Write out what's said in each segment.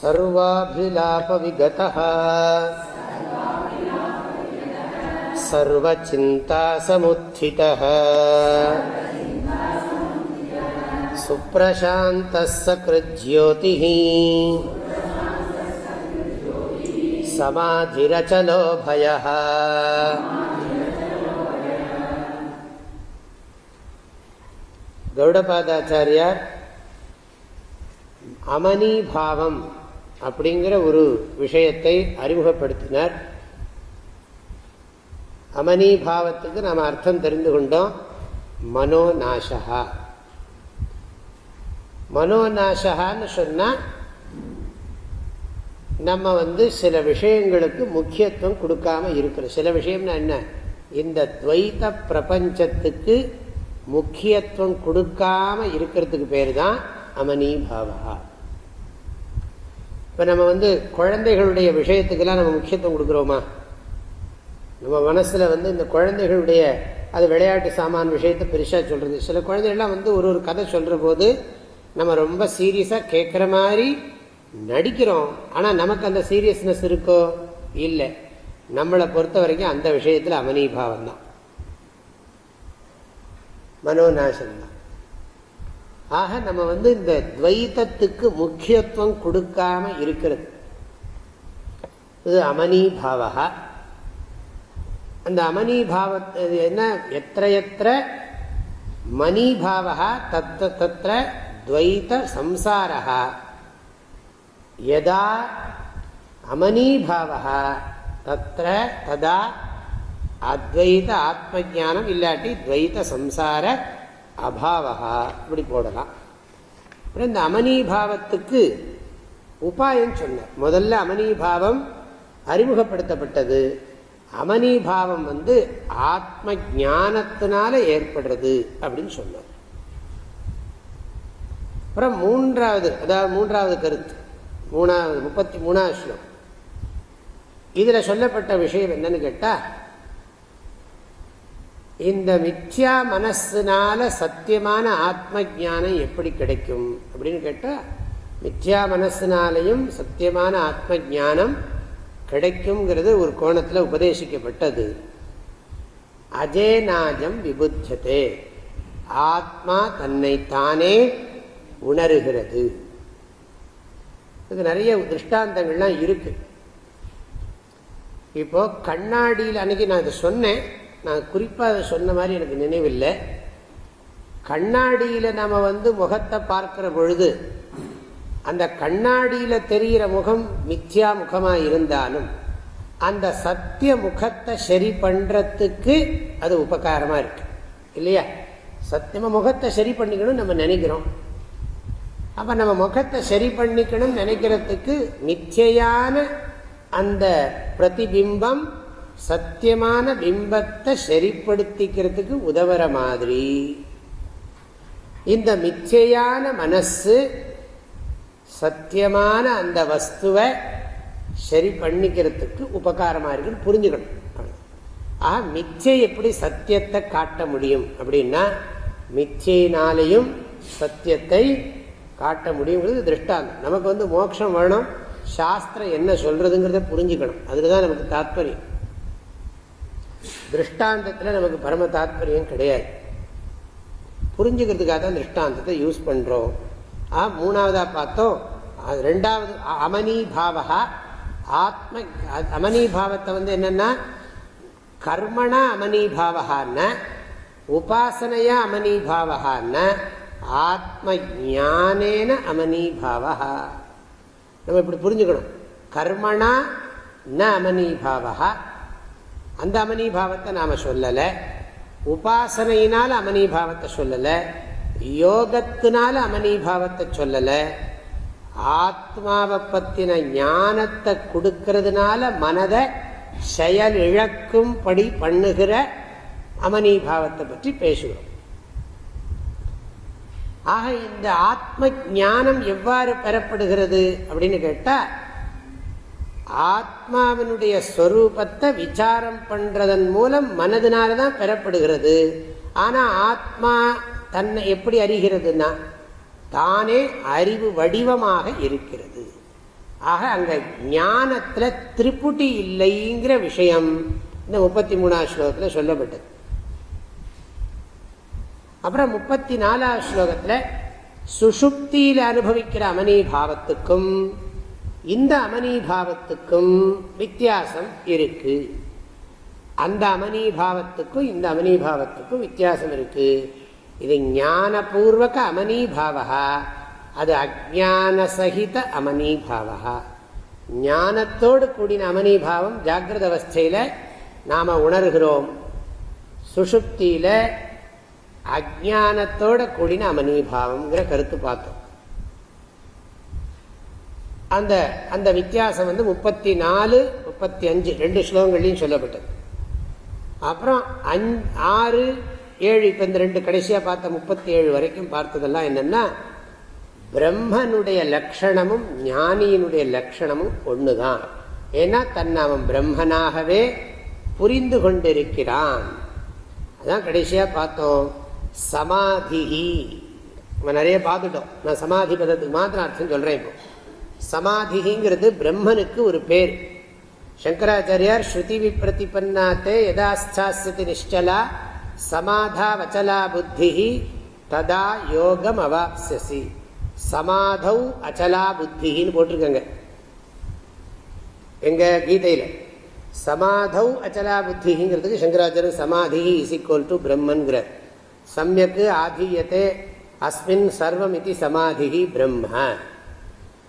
सर्वाभिलापविगतः सर्वचिन्तासमुत्थितः सुप्रशान्तः सकृज्योतिः समाधिरचलो भयः கௌடபாதாச்சாரியார் அமனிபாவம் அப்படிங்கிற ஒரு விஷயத்தை அறிமுகப்படுத்தினார். அமனிபாவத்துக்கு நாம் அர்த்தம் தெரிந்து கொண்டோம். மனோநாசகா மனோநாசகான்னு சொன்னால் நம்ம வந்து சில விஷயங்களுக்கு முக்கியத்துவம் கொடுக்காம இருக்கிறோம் சில விஷயம்னா என்ன? இந்த துவைத்த பிரபஞ்சத்துக்கு முக்கியத்துவம் கொடுக்காம இருக்கிறதுக்கு பேர் தான் அமனிபாவா இப்போ நம்ம வந்து குழந்தைகளுடைய விஷயத்துக்கெல்லாம் நம்ம முக்கியத்துவம் கொடுக்குறோமா? நம்ம மனசில் வந்து இந்த குழந்தைகளுடைய அது விளையாட்டு சாமான் விஷயத்தை பெருசாக சொல்கிறது சில குழந்தைகள்லாம் வந்து ஒரு ஒரு கதை சொல்கிற போது நம்ம ரொம்ப சீரியஸாக கேட்குற மாதிரி நடிக்கிறோம். ஆனால் நமக்கு அந்த சீரியஸ்னஸ் இருக்கோ? இல்லை. நம்மளை பொறுத்த வரைக்கும் அந்த விஷயத்தில் அமனிபாவம் தான் மனோநாசம்தான். ஆக நம்ம வந்து இந்த துவைத்தத்துக்கு முக்கியத்துவம் கொடுக்காம இருக்கிறது. இது அமனிபாவகா அந்த அமனி அமனிபாவத்தை என்ன? எத்த எத்த மணிபாவா தத்த தத்திர துவைத்த சம்சாரா யதா அமனிபாவா தத்த ததா அத்வைத ஆத்ம ஜானம் இல்லாட்டி துவைத்த சம்சார அபாவகா இப்படி போடலாம். அப்புறம் இந்த அமனிபாவத்துக்கு உபாயம் சொன்ன. முதல்ல அமனிபாவம் அறிமுகப்படுத்தப்பட்டது. அமனிபாவம் வந்து ஆத்ம ஜானத்தினால ஏற்படுறது அப்படின்னு சொன்னார். அப்புறம் மூன்றாவது அதாவது மூன்றாவது கருத்து. மூணாவது முப்பத்தி மூணாவது ஸ்லோகம். இதில் சொல்லப்பட்ட விஷயம் என்னன்னு கேட்டால் இந்த மித்யா மனசுனால சத்தியமான ஆத்ம ஜானம் எப்படி கிடைக்கும்? அப்படின்னு கேட்டால் மித்யா மனசுனாலையும் சத்தியமான ஆத்ம ஜானம் கிடைக்குங்கிறது ஒரு கோணத்தில் உபதேசிக்கப்பட்டது. அஜேநாஜம் விபுத்தியதே ஆத்மா தன்னை தானே உணர்கிறது. இது நிறைய திருஷ்டாந்தங்கள்லாம் இருக்கு. இப்போ கண்ணாடியில் அன்னைக்கு நான் இதை சொன்னேன். நான் குறிப்பாக அதை சொன்ன மாதிரி எனக்கு நினைவில்லை. கண்ணாடியில் நம்ம வந்து முகத்தை பார்க்கிற பொழுது அந்த கண்ணாடியில் தெரிகிற முகம் மித்யா முகமாக இருந்தாலும் அந்த சத்திய முகத்தை சரி பண்ணுறதுக்கு அது உபகாரமாக இருக்கு. இல்லையா? சத்தியமாக முகத்தை சரி பண்ணிக்கணும்னு நம்ம நினைக்கிறோம். அப்போ நம்ம முகத்தை சரி பண்ணிக்கணும்னு நினைக்கிறதுக்கு மிச்சையான அந்த பிரதிபிம்பம் சத்தியமான பிம்பத்தை சரிப்படுத்திக்கிறதுக்கு உதவுற மாதிரி. இந்த மிச்சையான மனசு சத்தியமான அந்த வஸ்துவை சரி பண்ணிக்கிறதுக்கு உபகாரமாக இருக்குன்னு புரிஞ்சுக்கணும். ஆ மிச்சை எப்படி சத்தியத்தை காட்ட முடியும்? அப்படின்னா மிச்சையினாலையும் சத்தியத்தை காட்ட முடியுங்கிறது திருஷ்டாந்தம். நமக்கு வந்து மோட்சம் வேணும் சாஸ்திரம் என்ன சொல்றதுங்கிறத புரிஞ்சுக்கணும். அதுல தான் நமக்கு தாத்பரியம். திருஷ்டாந்தத்தில் நமக்கு பரம தாத்பரியம் கிடையாது. புரிஞ்சுக்கிறதுக்காக தான் திருஷ்டாந்தத்தை யூஸ் பண்ணுறோம் ஆ மூணாவதாக பார்த்தோம். ரெண்டாவது அமனிபாவகா ஆத்ம அமனிபாவத்தை வந்து என்னன்னா கர்மணா அமனிபாவகான்னு உபாசனையா அமனிபாவகான்னு ஆத்ம ஜானேன அமனிபாவா நம்ம இப்படி புரிஞ்சுக்கணும். கர்மணா ந அமனிபாவா அந்த அமனிபாவத்தை நாம் சொல்லலை. உபாசனையினால் அமனிபாவத்தை சொல்லலை. யோகத்தினால அமனிபாவத்தை சொல்லலை. ஆத்மாவை பற்றின ஞானத்தை கொடுக்கறதுனால மனதை செயல் இழக்கும்படி பண்ணுகிற அமனிபாவத்தை பற்றி பேசுகிறோம். ஆக இந்த ஆத்ம ஞானம் எவ்வாறு பெறப்படுகிறது அப்படின்னு கேட்டால் ஆத்மாவினுடைய ஸ்வரூபத்தை விசாரம் பண்றதன் மூலம் மனதினால தான் பெறப்படுகிறது. ஆனால் ஆத்மா தன்னை எப்படி அறிகிறதுனா தானே அறிவு வடிவமாக இருக்கிறது. ஆக அங்கே ஞானத்தில் திரிப்புட்டி இல்லைங்கிற விஷயம் இந்த முப்பத்தி மூணாவது ஸ்லோகத்தில் சொல்லப்பட்டது. அப்புறம் முப்பத்தி நாலாவது ஸ்லோகத்தில் சுஷுப்தியில் அனுபவிக்கிற அமனி பாவத்துக்கும் இந்த அமனிபாவத்துக்கும் வித்தியாசம் இருக்கு. அந்த அமனிபாவத்துக்கும் இந்த அமனிபாவத்துக்கும் வித்தியாசம் இருக்கு. இது ஞானபூர்வக அமனிபாவா அது அஜானசகித அமனிபாவா ஞானத்தோடு கூடின அமனிபாவம் ஜாகிரத அவஸ்தையில் நாம் உணர்கிறோம். சுஷுப்தியில் அஜானத்தோட கூடின அமனிபாவம்ங்கிற கருத்து பார்த்தோம். அந்த அந்த வித்தியாசம் வந்து முப்பத்தி நாலு முப்பத்தி அஞ்சு ரெண்டு ஸ்லோகங்கள்லையும் சொல்லப்பட்டது. அப்புறம் அஞ் ஆறு ஏழு இப்போ இந்த ரெண்டு கடைசியாக பார்த்த முப்பத்தி ஏழு வரைக்கும் பார்த்ததெல்லாம் என்னென்னா பிரம்மனுடைய லட்சணமும் ஞானியினுடைய லட்சணமும் ஒன்று தான் ஏன்னா தன்னை அவன் பிரம்மனாகவே புரிந்து கொண்டிருக்கிறான். அதான் கடைசியாக பார்த்தோம். சமாதிஹி. நம்ம நிறைய பார்த்துட்டோம். நான் சமாதி பதத்துக்கு மாத்திரம் அர்த்தம் சொல்கிறேன் இப்போ. சமாதிங்கிறது பிரம்மனுக்கு ஒரு பேர். சங்கராச்சாரியார் ஸ்ருதி விப்ரதிபன்னாத்தே யதாஸ்தாஸ்யதி நிஷ்டலா சமாதா வச்சலா புத்தி ததா யோகம் அவாப்சசி சமாதௌ அச்சலா புத்தின்னு போட்டிருக்கங்க. எங்க கீதையில் சமாதௌ அச்சலா புத்திங்கிறதுக்கு சங்கராச்சாரியர் சமாதி இஸ் ஈக்குவல் டு பிரம்மன்கிறார். சமயக்கு ஆதீயத்தை அஸ்மின் சர்வம் இது சமாதி பிரம்ம.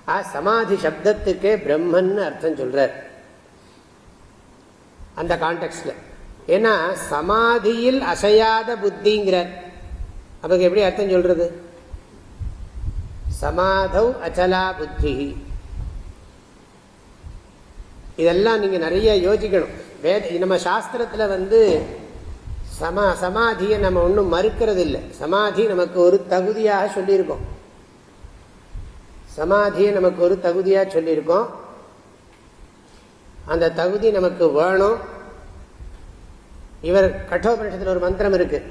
ஆ சமாதி சப்தத்துக்கே பிரம்மன்னு அர்த்தம் சொல்றார். அந்த கான்டெக்ட்ல ஏன்னா சமாதியில் அசையாத புத்திங்கிறார். அப்ப எப்படி அர்த்தம் சொல்றது? சமாதவ் அச்சலா புத்தி. இதெல்லாம் நீங்க நிறைய யோசிக்கணும். வேத நம்ம சாஸ்திரத்துல வந்து சமா சமாதியை நம்ம ஒன்றும் மறுக்கிறது இல்லை சமாதி நமக்கு ஒரு தகுதியாக சொல்லியிருக்கோம். சமாதியை நமக்கு ஒரு தகுதியாக சொல்லியிருக்கோம். அந்த தகுதி நமக்கு வேணும். இவர் கட்டோபனிஷத்தில் ஒரு மந்திரம் இருக்கு.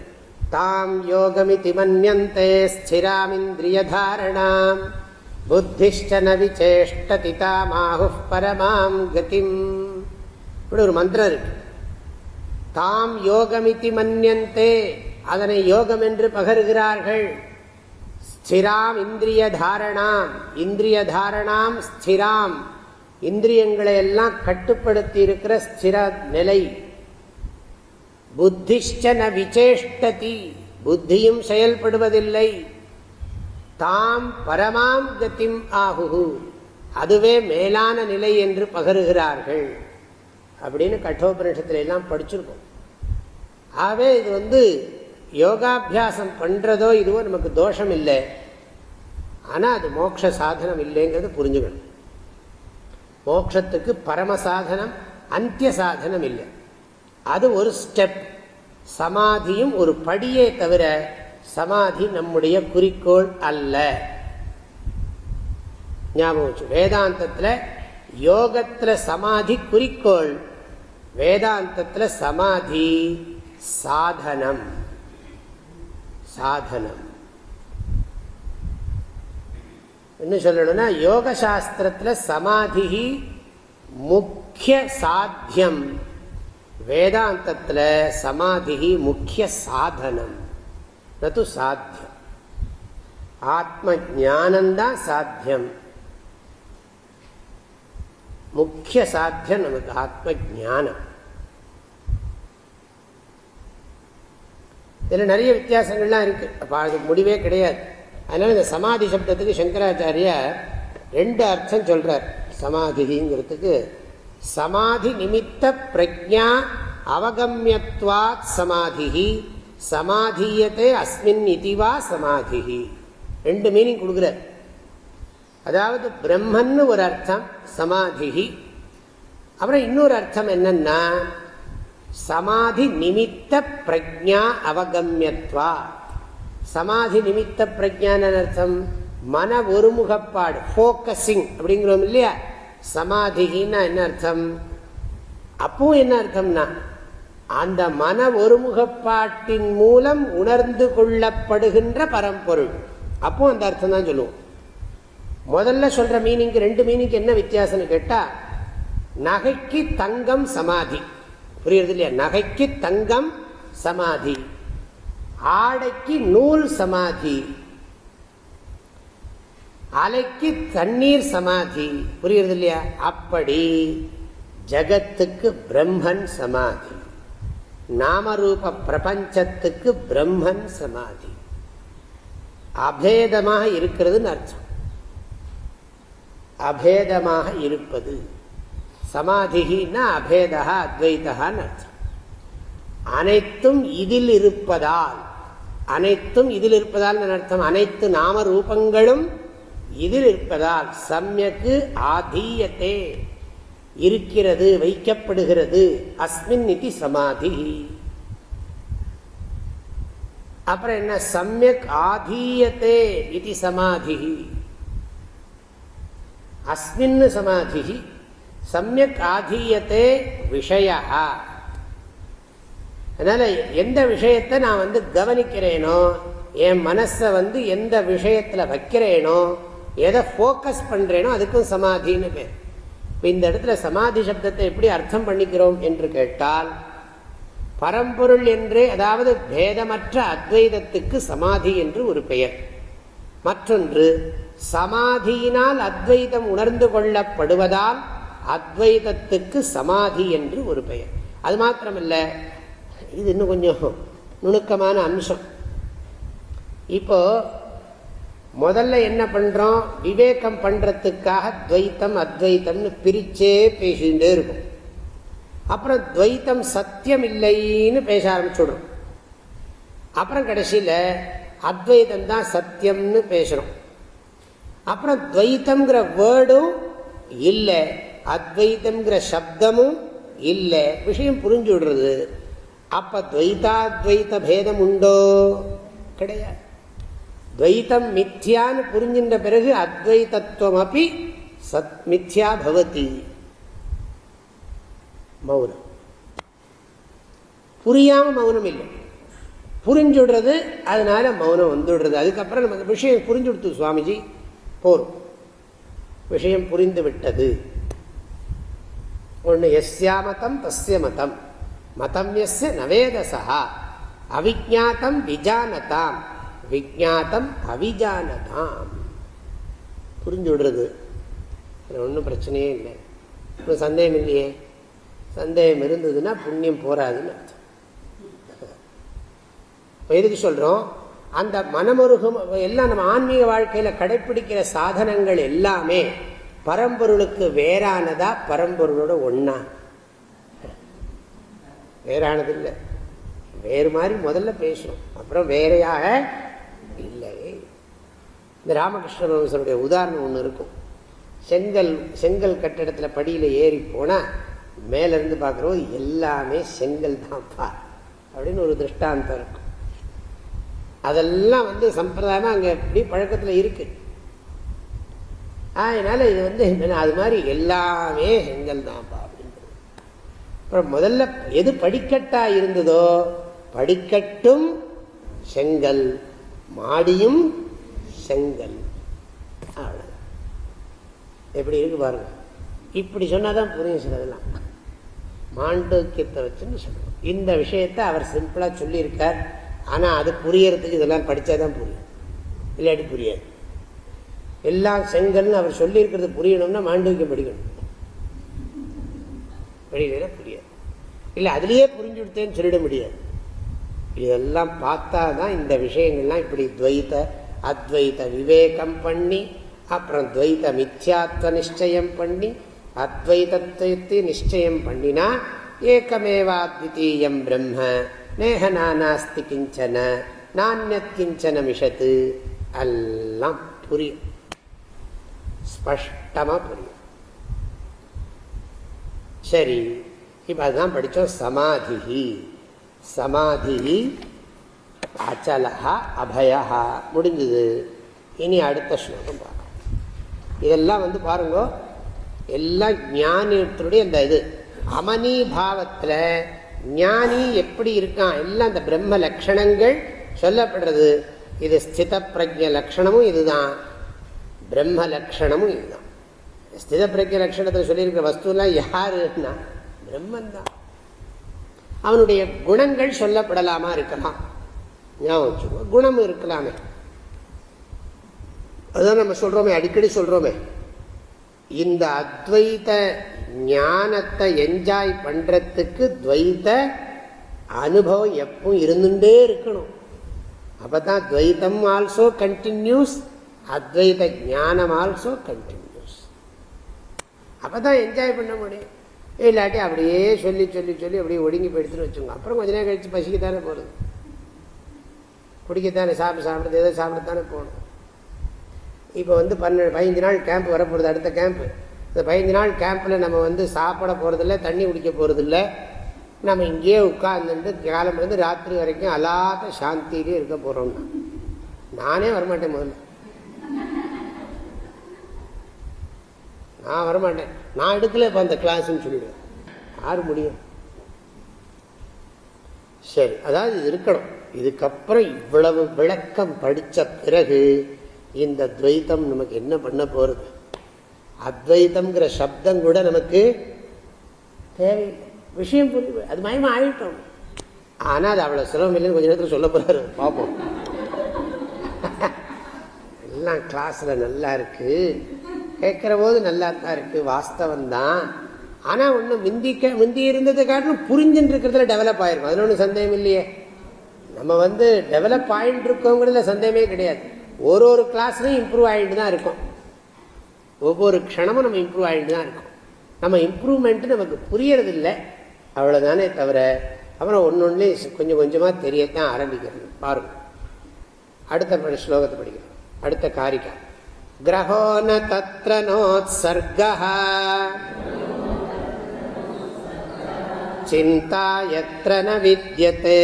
தாம் யோகமி திமன்யந்தே ஸ்திராமிந்திரியதாரணாம். புத்திஷ்ட நவிச்சேஷ்டதி தாமாஹு பரமாம் கதிம். இப்படி ஒரு மந்திரம் இருக்கு. தாம் யோகமிதி மன்யந்தே அதனை யோகம் என்று பகருகிறார்கள். ஸ்திராம் இந்திரிய தாரணாம் இந்திரிய தாரணாம் ஸ்திராம். இந்திரியங்களை எல்லாம் கட்டுப்படுத்தி இருக்கிற ஸ்திர நிலை. புத்திஷ்ட விசேஷ்டதி. புத்தியும் செயல்படுவதில்லை. தாம் பரமாம் கத்திம் ஆகு அதுவே மேலான நிலை என்று பகருகிறார்கள். அப்படின்னு கட்டோபனிஷத்துல எல்லாம் படிச்சிருக்கோம். ஆகவே இது வந்து யோகாபியாசம் பண்ணுறதோ இதுவோ நமக்கு தோஷம் இல்லை ஆனால் அது மோட்ச சாதனம் இல்லைங்கிறது புரிஞ்சுக்கணும். மோட்சத்துக்கு பரம சாதனம் அந்திய சாதனம் இல்லை. அது ஒரு ஸ்டெப் சமாதியும் ஒரு படியே தவிர சமாதி நம்முடைய குறிக்கோள் அல்ல. ஞாபகம் வேதாந்தத்தில் யோகத்துல சமாதி குறிக்கோள் வேதாந்தத்தில் சமாதி சாதனம். சாதனம் என்ன சொல்லணும்னா யோக சாஸ்திரத்தில் சமாதி முக்கிய சாத்தியம் வேதாந்தத்தில் சமாதி முக்கிய சாதனம் நது சாத்தியம் ஆத்ம ஜானந்தான் சாத்தியம் முக்கிய சாத்தியம் நமக்கு ஆத்ம ஜானம் இதில் நிறைய வித்தியாசங்கள்லாம் இருக்குது அப்போ அது முடிவே கிடையாது. அதனால் இந்த சமாதி சப்தத்துக்கு சங்கராச்சாரியா ரெண்டு அர்த்தம் சொல்கிறார் சமாதிங்கிறதுக்கு சமாதி நிமித்த பிரஜா அவகமியத்வாத் சமாதி சமாதியத்தை அஸ்மின் இதுவா சமாதி ரெண்டு மீனிங் கொடுக்குறார். அதாவது பிரம்மன்னு ஒரு அர்த்தம் சமாதி அப்புறம் இன்னொரு அர்த்தம் என்னன்னா சமாதி நிமித்த பிரஜா அவகமியத்வா. சமாதி நிமித்த பிரஜான அர்த்தம் மன ஒருமுகப்பாடு போக்கசிங் அப்படிங்கிறோம் இல்லையா? சமாதிகின்னா என்ன அர்த்தம்? அப்பவும் என்ன அர்த்தம்னா அந்த மன ஒருமுகப்பாட்டின் மூலம் உணர்ந்து கொள்ளப்படுகின்ற பரம்பொருள். அப்போ அந்த அர்த்தம் தான் சொல்லுவோம். முதல்ல சொல்ற மீனிங் ரெண்டு மீனிங் என்ன வித்தியாசம்னு கேட்டா நகைக்கு தங்கம் சமாதி. புரியுறது இல்லையா நகைக்கு தங்கம் சமாதி. ஆடைக்கு நூல் சமாதி. அலைக்கு தண்ணீர் சமாதி. புரியுறது இல்லையா அப்படி ஜகத்துக்கு பிரம்மன் சமாதி. நாமரூப பிரபஞ்சத்துக்கு பிரம்மன் சமாதி. அபேதமாக இருக்கிறதுன்னு அர்த்தம். அபேதமாக இருப்பது. சமாதினா அபேதா அத்வைதான்னு அர்த்தம். அனைத்தும் இதில் இருப்பதால் அனைத்தும் இதில் இருப்பதால் அர்த்தம்? அனைத்து நாம ரூபங்களும் இதில் இருப்பதால் சமயக்கு ஆதீயத்தே இருக்கிறது வைக்கப்படுகிறது. அஸ்மின் நிதி சமாதி. அப்புறம் என்ன? சமயக் ஆதீயத்தே இது சமாதி. அஸ்மின் சமாதி. சமயக் ஆதீயத்தே விஷய. அதனால எந்த விஷயத்தை நான் வந்து கவனிக்கிறேனோ என் மனசை வந்து எந்த விஷயத்தில் வைக்கிறேனோ எதை ஃபோக்கஸ் பண்ணுறேனோ அதுக்கும் சமாதின்னு பேர். இந்த இடத்துல சமாதி சப்தத்தை எப்படி அர்த்தம் பண்ணிக்கிறோம் என்று கேட்டால் பரம்பொருள் என்று அதாவது பேதமற்ற அத்வைதத்துக்கு சமாதி என்று ஒரு பெயர். மற்றொன்று சமாதியினால் அத்வைதம் உணர்ந்து கொள்ளப்படுவதால் அத்வைதத்துக்கு சமாதி என்று ஒரு பெயர். அது மாத்திரமல்ல இது இன்னும் கொஞ்சம் நுணுக்கமான அம்சம். இப்போ முதல்ல என்ன பண்றோம்? விவேகம் பண்றதுக்காக துவைத்தம் அத்வைத்தம்னு பிரிச்சே பேசிகிட்டே இருக்கும். அப்புறம் துவைத்தம் சத்தியம் இல்லைன்னு பேச ஆரம்பிச்சுடுறோம். அப்புறம் கடைசியில் அத்வைதம் தான் சத்தியம்னு பேசுறோம். அப்புறம் துவைத்தம்ங்கிற வேர்டும் இல்லை. அத்வைத்தம்ங்கிற சப்தமும் இல்லை. விஷயம் புரிஞ்சு விடுறது அப்ப துவைதாத்வைத பேதம் உண்டோ? கிடையாது. துவைத்தம் மித்யான்னு புரிஞ்சின்ற பிறகு அத்வைதத்துவம் அப்படி சத் மித்யா பவதி. மௌனம். புரியாம மௌனம் இல்லை. புரிஞ்சுடுறது அதனால மௌனம் வந்துடுறது அதுக்கப்புறம் நமக்கு விஷயம் புரிஞ்சு கொடுத்து சுவாமிஜி போரும் விஷயம் புரிந்து விட்டது ஒன்று எஸ்யா மதம் தஸ்ய மதம். மதம் எஸ் நவேதசா அவிஜாத்தம் விஜானதாம். விஜாத்தம் அவிஜானதாம். புரிஞ்சு விடுறது ஒன்றும் பிரச்சனையே இல்லை. ஒன்றும் சந்தேகம் இல்லையே? சந்தேகம் இருந்ததுன்னா புண்ணியம் போராதுன்னு அர்த்தம். எதுக்கு சொல்கிறோம் அந்த மனமுருகம் எல்லாம் நம்ம ஆன்மீக வாழ்க்கையில் கடைப்பிடிக்கிற சாதனங்கள் எல்லாமே பரம்பொருளுக்கு வேறானதா பரம்பொருளோட ஒன்னா வேறானது இல்லை. வேறு மாதிரி முதல்ல பேசுறோம் அப்புறம் வேறையாக இல்லை. இந்த ராமகிருஷ்ண பரமசருடைய உதாரணம் ஒன்று இருக்கும். செங்கல் செங்கல் கட்டிடத்தில் படியில் ஏறி போனால் மேலேருந்து பார்க்குறோம் எல்லாமே செங்கல் தான்ப்பா அப்படின்னு ஒரு திருஷ்டாந்தம் இருக்கும். அதெல்லாம் வந்து சம்பிரதாயமாக அங்கே எப்படி பழக்கத்தில் இருக்குது அதனால இது வந்து அது மாதிரி எல்லாமே செங்கல் தான்ப்பா அப்படின்றது அப்புறம் முதல்ல எது படிக்கட்டா இருந்ததோ படிக்கட்டும் செங்கல் மாடியும் செங்கல். அவ்வளோ எப்படி இருக்கு பாருங்க. இப்படி சொன்னாதான் புரியும் சிலதெல்லாம் மாண்டோக்கியத்தை வச்சுன்னு சொல்லுவோம். இந்த விஷயத்தை அவர் சிம்பிளாக சொல்லியிருக்கார். ஆனால் அது புரியறதுக்கு இதெல்லாம் படித்தாதான் புரியும். இல்லாட்டி புரியாது. எல்லாம் செங்கல்னு அவர் சொல்லியிருக்கிறது புரியணும்னா மாண்டோக்கியம் படிக்கணும். படிக்கல புரியாது. இல்லை அதுலேயே புரிஞ்சு கொடுத்தேன்னு சொல்லிட முடியாது. இதெல்லாம் பார்த்தா தான் இந்த விஷயங்கள்லாம் இப்படி துவைத்த அத்வைத விவேகம் பண்ணி அப்புறம் துவைத மித்யாத்வ நிச்சயம் பண்ணி அத்வைதத்தை நிச்சயம் பண்ணினா ஏகமேவாத்விதீயம் பிரம்ம நேக நானாஸ்தி கிஞ்சன நானியத் கிஞ்சன மிஷத்து. எல்லாம் புரியும். ஸ்பஷ்டமாக புரியும். சரி இப்போ அதுதான் படித்தோம் சமாதி சமாதி அச்சலஹா அபயா முடிஞ்சது. இனி அடுத்த ஸ்லோகம் பார்க்கலாம். இதெல்லாம் வந்து பாருங்க எல்லாம் ஞானத்தினுடைய இந்த இது. அமனி பாவத்தில் ஞானி எப்படி இருக்கான்? எல்லாம் அந்த பிரம்ம லட்சணங்கள் சொல்லப்படுறது. இது ஸ்தித பிரஜ லட்சணமும் இதுதான். பிரம்ம லட்சணமும் இதுதான். ஸ்தித பிரஜ லட்சணத்தில் சொல்லியிருக்கிற வஸ்துலாம் யாருன்னா பிரம்மன் தான் அவனுடைய குணங்கள் சொல்லப்படலாமா இருக்கலாம்? ஞாபகம் குணம் இருக்கலாமே. அதுதான் நம்ம சொல்றோமே அடிக்கடி சொல்றோமே. இந்த அத்வைத ஞானத்தை என்ஜாய் பண்றதுக்கு துவைத்த அனுபவம் எப்பவும் இருந்துட்டே இருக்கணும். அப்பதான் துவைத்தம் ஆல்சோ கண்டினியூஸ் அத்வைத ஞானம் ஆல்சோ கண்டினியூஸ் அப்பதான் என்ஜாய் பண்ண முடியும். இல்லாட்டி அப்படியே சொல்லி சொல்லி சொல்லி அப்படியே ஒடுங்கி போயிடுத்துன்னு வச்சுக்கோங்க. அப்புறம் கொஞ்ச நேரம் கழிச்சு பசிக்கத்தானே போகிறது குடிக்கத்தானே சாப்பிட சாப்பிட்றது ஏதோ சாப்பிடத்தானே போகணும்? இப்போ வந்து பன்னெண்டு பதினஞ்சு நாள் கேம்ப் வரப்போகிறது அடுத்த கேம்ப்பு இந்த பதினஞ்சு நாள் கேம்பில் நம்ம வந்து சாப்பிட போகிறதில்ல தண்ணி குடிக்க போகிறதில்ல நம்ம இங்கேயே உட்காந்துட்டு காலம் வந்து ராத்திரி வரைக்கும் அல்லாத சாந்தியிலே இருக்க போகிறோம்னா நானே வரமாட்டேன் முதல்ல. நான் வரமாட்டேன். நான் எடுக்கல இப்போ அந்த கிளாஸ்ன்னு சொல்லிடுவேன். யார் முடியும்? சரி அதாவது இது இருக்கணும். இதுக்கப்புறம் இவ்வளவு விளக்கம் படித்த பிறகு இந்த துவைத்தம் நமக்கு என்ன பண்ண போறது? அத்வைத்தம்ங்கிற சப்தம் கூட நமக்கு தேவையில்லை. விஷயம் புரிஞ்சு அது மயமாக ஆயிட்டோம் ஆனால் அது அவ்வளோ சிரமம் இல்லைன்னு கொஞ்ச நேரத்தில் சொல்ல போறாரு. பார்ப்போம் எல்லாம் கிளாஸில் நல்லா இருக்குது கேட்குற போது நல்லா தான் இருக்குது வாஸ்தவம் தான் ஆனால் ஒன்றும் முந்திக்க முந்தி இருந்ததை காட்டிலும் புரிஞ்சுட்டு இருக்கிறதுல டெவலப் ஆயிருக்கும். அதில் ஒன்றும் சந்தேகம் இல்லையே. நம்ம வந்து டெவலப் ஆகிட்டு இருக்கோங்கிறதுல சந்தேகமே கிடையாது. ஒரு ஒரு கிளாஸ்லையும் இம்ப்ரூவ் ஆகிட்டு தான் இருக்கும். ஒவ்வொரு க்ஷணமும் நம்ம இம்ப்ரூவ் ஆகிட்டு தான் இருக்கும். நம்ம இம்ப்ரூவ்மெண்ட்டு நமக்கு புரியறது இல்லை அவ்வளவுதானே தவிர அப்புறம் ஒன்று ஒன்று கொஞ்சம் கொஞ்சமாக தெரியத்தான் ஆரம்பிக்கிறது. பாருங்கள் அடுத்த ஸ்லோகத்தை படிக்கிறோம். அடுத்த காரிகா. கிரகோ ந தத்திர நோத்சர்க சிந்தா எத்திர ந வித்தியதே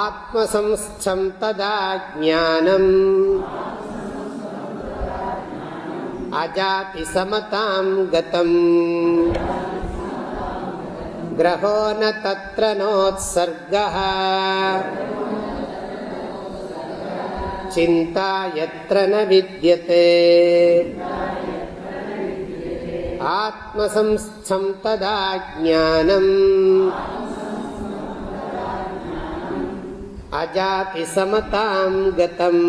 ஆத்மசம்ஸ்தம் ததா ஜானம் அஜாதி சமதாம் கதம். கிரகோ ந நோத்சர்க चिन्ता यत्र न विद्यते आत्मसंस्थं तदा ज्ञानम् अजाति समतां गतम्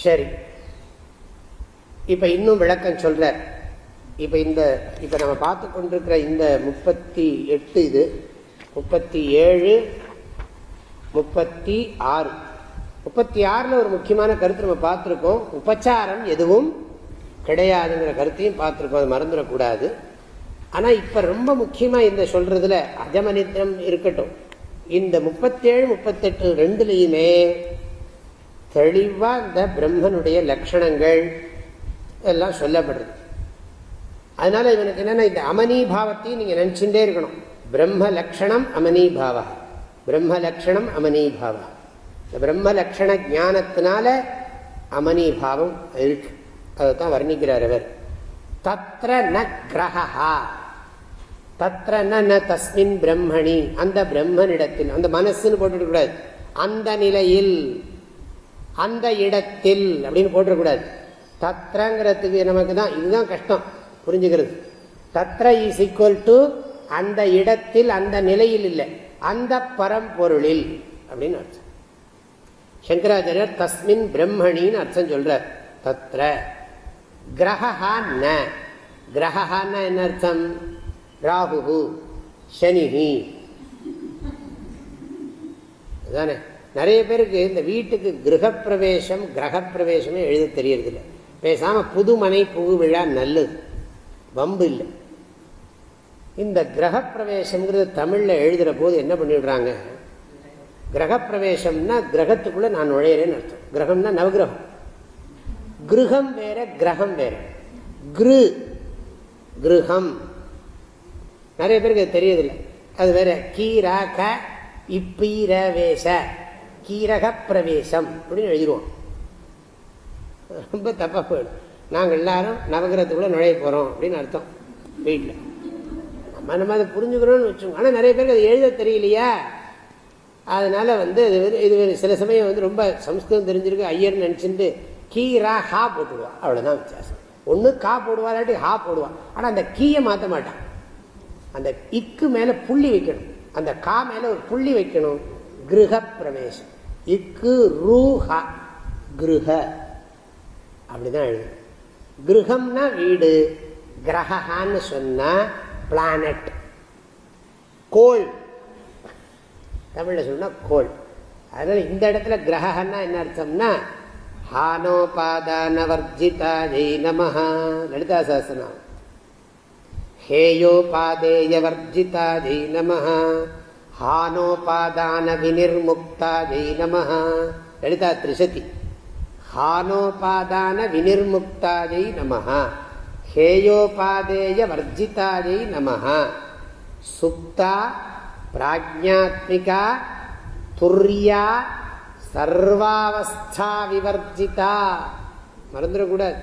சரி இப்ப இன்னும் விளக்கம் சொல்ற இப்ப இந்த இப்ப நம்ம பார்த்து கொண்டிருக்கிற இந்த முப்பத்தி எட்டு இது முப்பத்தி ஏழு முப்பத்தி ஆறு. முப்பத்தி ஆறுல ஒரு முக்கியமான கருத்து நம்ம பார்த்துருக்கோம். உபச்சாரம் எதுவும் கிடையாதுங்கிற கருத்தையும் பார்த்துருக்கோம். அது மறந்துடக்கூடாது. ஆனால் இப்போ ரொம்ப முக்கியமாக இந்த சொல்றதுல அஜமனித்திரம் இருக்கட்டும். இந்த முப்பத்தேழு முப்பத்தெட்டு ரெண்டுலேயுமே தெளிவாக இந்த பிரம்மனுடைய லட்சணங்கள் எல்லாம் சொல்லப்படுறது அதனால இவனுக்கு என்னன்னா இந்த அமனி பாவத்தையும் நீங்க நினைச்சுட்டே இருக்கணும். பிரம்ம அமனி பாவா பிரம்ம அமனி பாவா இந்த பிரம்ம லக்ஷண ஜானத்தினால அமனீபாவம் இருக்கு. அதைத்தான் வர்ணிக்கிறார் அவர். தத்ர ந கிரகா தத்ர ந தஸ்மின் பிரம்மணி. அந்த பிரம்மனிடத்தில் அந்த மனசுன்னு போட்டுக்கூடாது அந்த நிலையில் அந்த இடத்தில் அப்படின்னு போட்டுக்கூடாது தத்ரங்கிறதுக்கு நமக்கு தான் இதுதான் கஷ்டம். புரிஞ்சுக்கிறது. தத்ர இஸ் ஈக்குவல் டு அந்த இடத்தில் அந்த நிலையில் இல்லை. அந்த பரம்பொருளில் அப்படின்னு அர்த்தம். சங்கராச்சாரியர் தஸ்மின் பிரம்மணின்னு அர்த்தம் சொல்றார். தத்ர. கிரகா ந. கிரகான்னா என்ன அர்த்தம்? ராகு சனிஹி அதானே? நிறைய பேருக்கு இந்த வீட்டுக்கு கிரகப்பிரவேசம் கிரகப்பிரவேசமே எழுத தெரியறதில்லை. பேசாமல் புதுமனை புகு விழா நல்லது. வம்பு இல்லை. இந்த கிரகப்பிரவேசம்ங்கிறது தமிழில் எழுதுகிற போது என்ன பண்ணிடுறாங்க? கிரகப்பிரவேசம்னா கிரகத்துக்குள்ளே நான் நுழையிறேன்னு அர்த்தம். கிரகம்னா நவகிரகம். கிரகம் வேற கிரகம் வேற. கிரு கிரகம். நிறைய பேருக்கு அது தெரியதில்லை. அது வேற கீரா க இப்பீரவேச கீரக பிரவேசம் அப்படின்னு எழுதிடுவோம் ரொம்ப தப்பாக போயிடும். நாங்கள் எல்லாரும் நவகிரகத்துக்குள்ளே நுழைய போகிறோம் அப்படின்னு அர்த்தம். வீட்டில் நம்ம நம்ம அதை புரிஞ்சுக்கிறோம்னு வச்சோம் ஆனால் நிறைய பேருக்கு அது எழுத தெரியலையா? அதனால் வந்து இது இது சில சமயம் வந்து ரொம்ப சம்ஸ்கிருதம் தெரிஞ்சிருக்கு ஐயர் நினச்சிட்டு கீரா ஹா போட்டுடுவா. அவ்வளோதான் வித்தியாசம். ஒன்று கா போடுவா இல்லாட்டி ஹா போடுவா. ஆனால் அந்த கீயை மாற்ற மாட்டான். அந்த இக்கு மேலே புள்ளி வைக்கணும். அந்த கா மேலே ஒரு புள்ளி வைக்கணும். கிரக பிரவேசம். இக்கு ரூஹ கிருஹ அப்படிதான் எழுதணும் கிரகம்னா வீடு. கிரகான்னு சொன்னா பிளானட் கோள். தமிழில் சொன்னால் கோள். அதனால் இந்த இடத்துல கிரகன்னா என்ன அர்த்தம்னா ஹானோபாதான வர்ஜிதா ஜெய் நமஹா. லலிதா சாசனம் ஹேயோபாதேய வர்ஜிதா ஜெய் நமஹா. ஹானோபாதான வினிர்முக்தா ஜெய் நமஹா. லலிதா திரிசதி ஹானோபாதான வினிர்முக்தாயை நமஹா. ஹேயோபாதேய வர்ஜிதாயை நமஹா. சுப்தா பிராஜாத்மிகா துர்யா சர்வாவஸ்தா விவர்ஜிதா. மறந்துடக்கூடாது.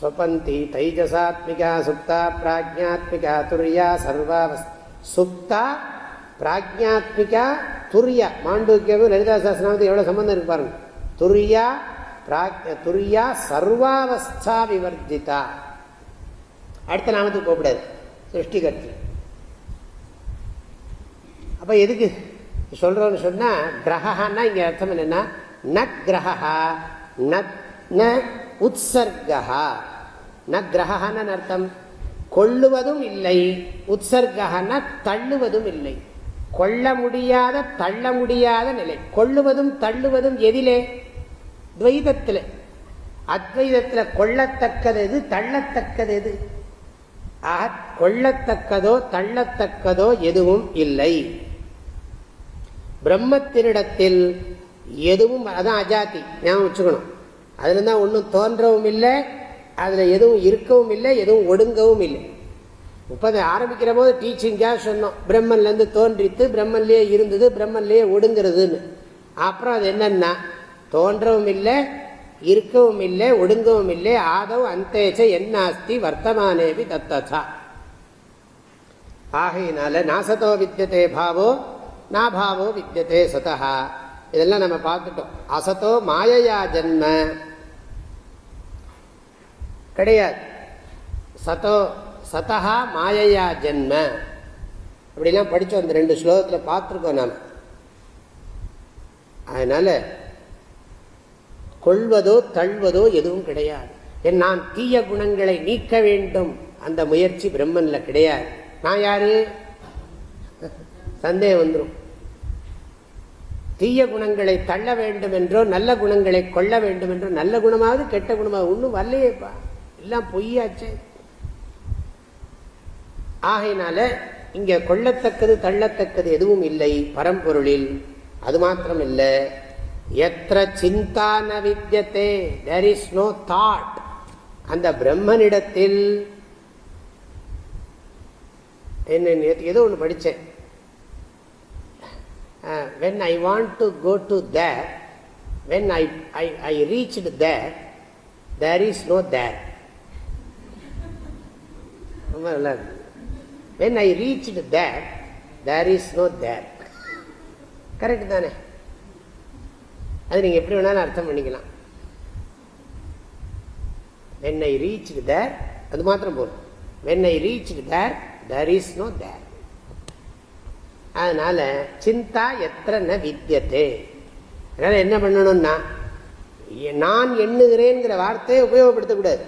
ஸ்வபந்தி தைஜசாத்மிகா சுப்தா பிராஜாத்மிகா துர்யா சர்வாவஸ் சுப்தா பிராஜ்யாத்மிகா துரியா மாண்டூக்கியமும் லலிதா சாஸ்திரநாமத்துக்கு எவ்வளோ சம்பந்தம் இருக்கு பாருங்க துரியா துரியா சர்வாவஸ்தா விவர்ஜிதா அடுத்த நாமத்துக்கு போகக்கூடாது சிருஷ்டிகர்த்தி அப்போ எதுக்கு சொல்கிறோன்னு சொன்னால் கிரகான்னா இங்கே அர்த்தம் என்னென்னா ந கிரகா ந உற்சர்கா ந கிரகான்னு அர்த்தம் கொள்ளுவதும் இல்லை உற்சர்கன்னா தள்ளுவதும் இல்லை கொள்ள முடியாத தள்ள முடியாத நிலை. கொள்ளுவதும் தள்ளுவதும் எதிலே. துவைதத்தில். அத்வைதத்தில் கொள்ளத்தக்கது எது தள்ளத்தக்கது எது? ஆக கொள்ளத்தக்கதோ தள்ளத்தக்கதோ எதுவும் இல்லை. பிரம்மத்தினிடத்தில் எதுவும் அதான் அஜாதி ஞாபகம் வச்சுக்கணும். அதுல தான் ஒன்றும் தோன்றவும் இல்லை அதில் எதுவும் இருக்கவும் இல்லை எதுவும் ஒடுங்கவும் இல்லை. முப்பது ஆரம்பிக்கிற போது டீச்சிங்காக சொன்னோம். பிரம்மன்லேருந்து தோன்றித்து பிரம்மன்லேயே இருந்தது பிரம்மன்லேயே ஒடுங்கிறதுன்னு. அப்புறம் அது என்னென்னா தோன்றவும் இல்லை இருக்கவும் இல்லை ஒடுங்கவும் இல்லை ஆதவ் அந்தேச்ச என்னாஸ்தி வர்த்தமானேவி தத்ததா ஆகையினால நாசதோ வித்தியதே பாவோ நாபாவோ வித்தியதே சதா இதெல்லாம் நம்ம பார்த்துட்டோம். அசத்தோ மாயையா ஜன்ம. கிடையாது. சதோ சதஹா மாயையா ஜென்ம. அப்படிலாம் படித்தோம் அந்த ரெண்டு ஸ்லோகத்தில் பார்த்துருக்கோம் நாம். அதனால கொள்வதோ தள்வதோ எதுவும் கிடையாது. என் நான் தீய குணங்களை நீக்க வேண்டும். அந்த முயற்சி பிரம்மனில் கிடையாது. நான் யாரு? சந்தேகம் வந்துடும் தீய குணங்களை தள்ள வேண்டும் என்றோ நல்ல குணங்களை கொள்ள வேண்டும் என்றோ நல்ல குணமாவது கெட்ட குணமாக ஒன்றும் வரலையேப்பா. எல்லாம் பொய்யாச்சே. ஆகையினால இங்க கொள்ளத்தக்கது தள்ளத்தக்கது எதுவும் இல்லை. பரம்பொருளில் அது மாத்திரம் இல்லை எത്ര சிந்தா ந வித்தியத்தே தேர் இஸ் நோ தாட் அந்த பிரம்மனிடத்தில் என்ன ஏதோ ஒன்று படித்தேன் when I want to go to there when I I I reached there there is no there ரொம்ப நல்லா இருக்கு. When I reached there there is no there correct தானே? அது நீங்கள் எப்படி வேணாலும் அர்த்தம் பண்ணிக்கலாம். வென் ஐ ரீச் தேர் அது மாத்திரம் போதும். When I reach there there is no there அதனால சிந்தா எத்தனை ந வித்தியத்தே அதனால என்ன பண்ணணும்னா நான் எண்ணுகிறேங்கிற வார்த்தையை உபயோகப்படுத்தக்கூடாது.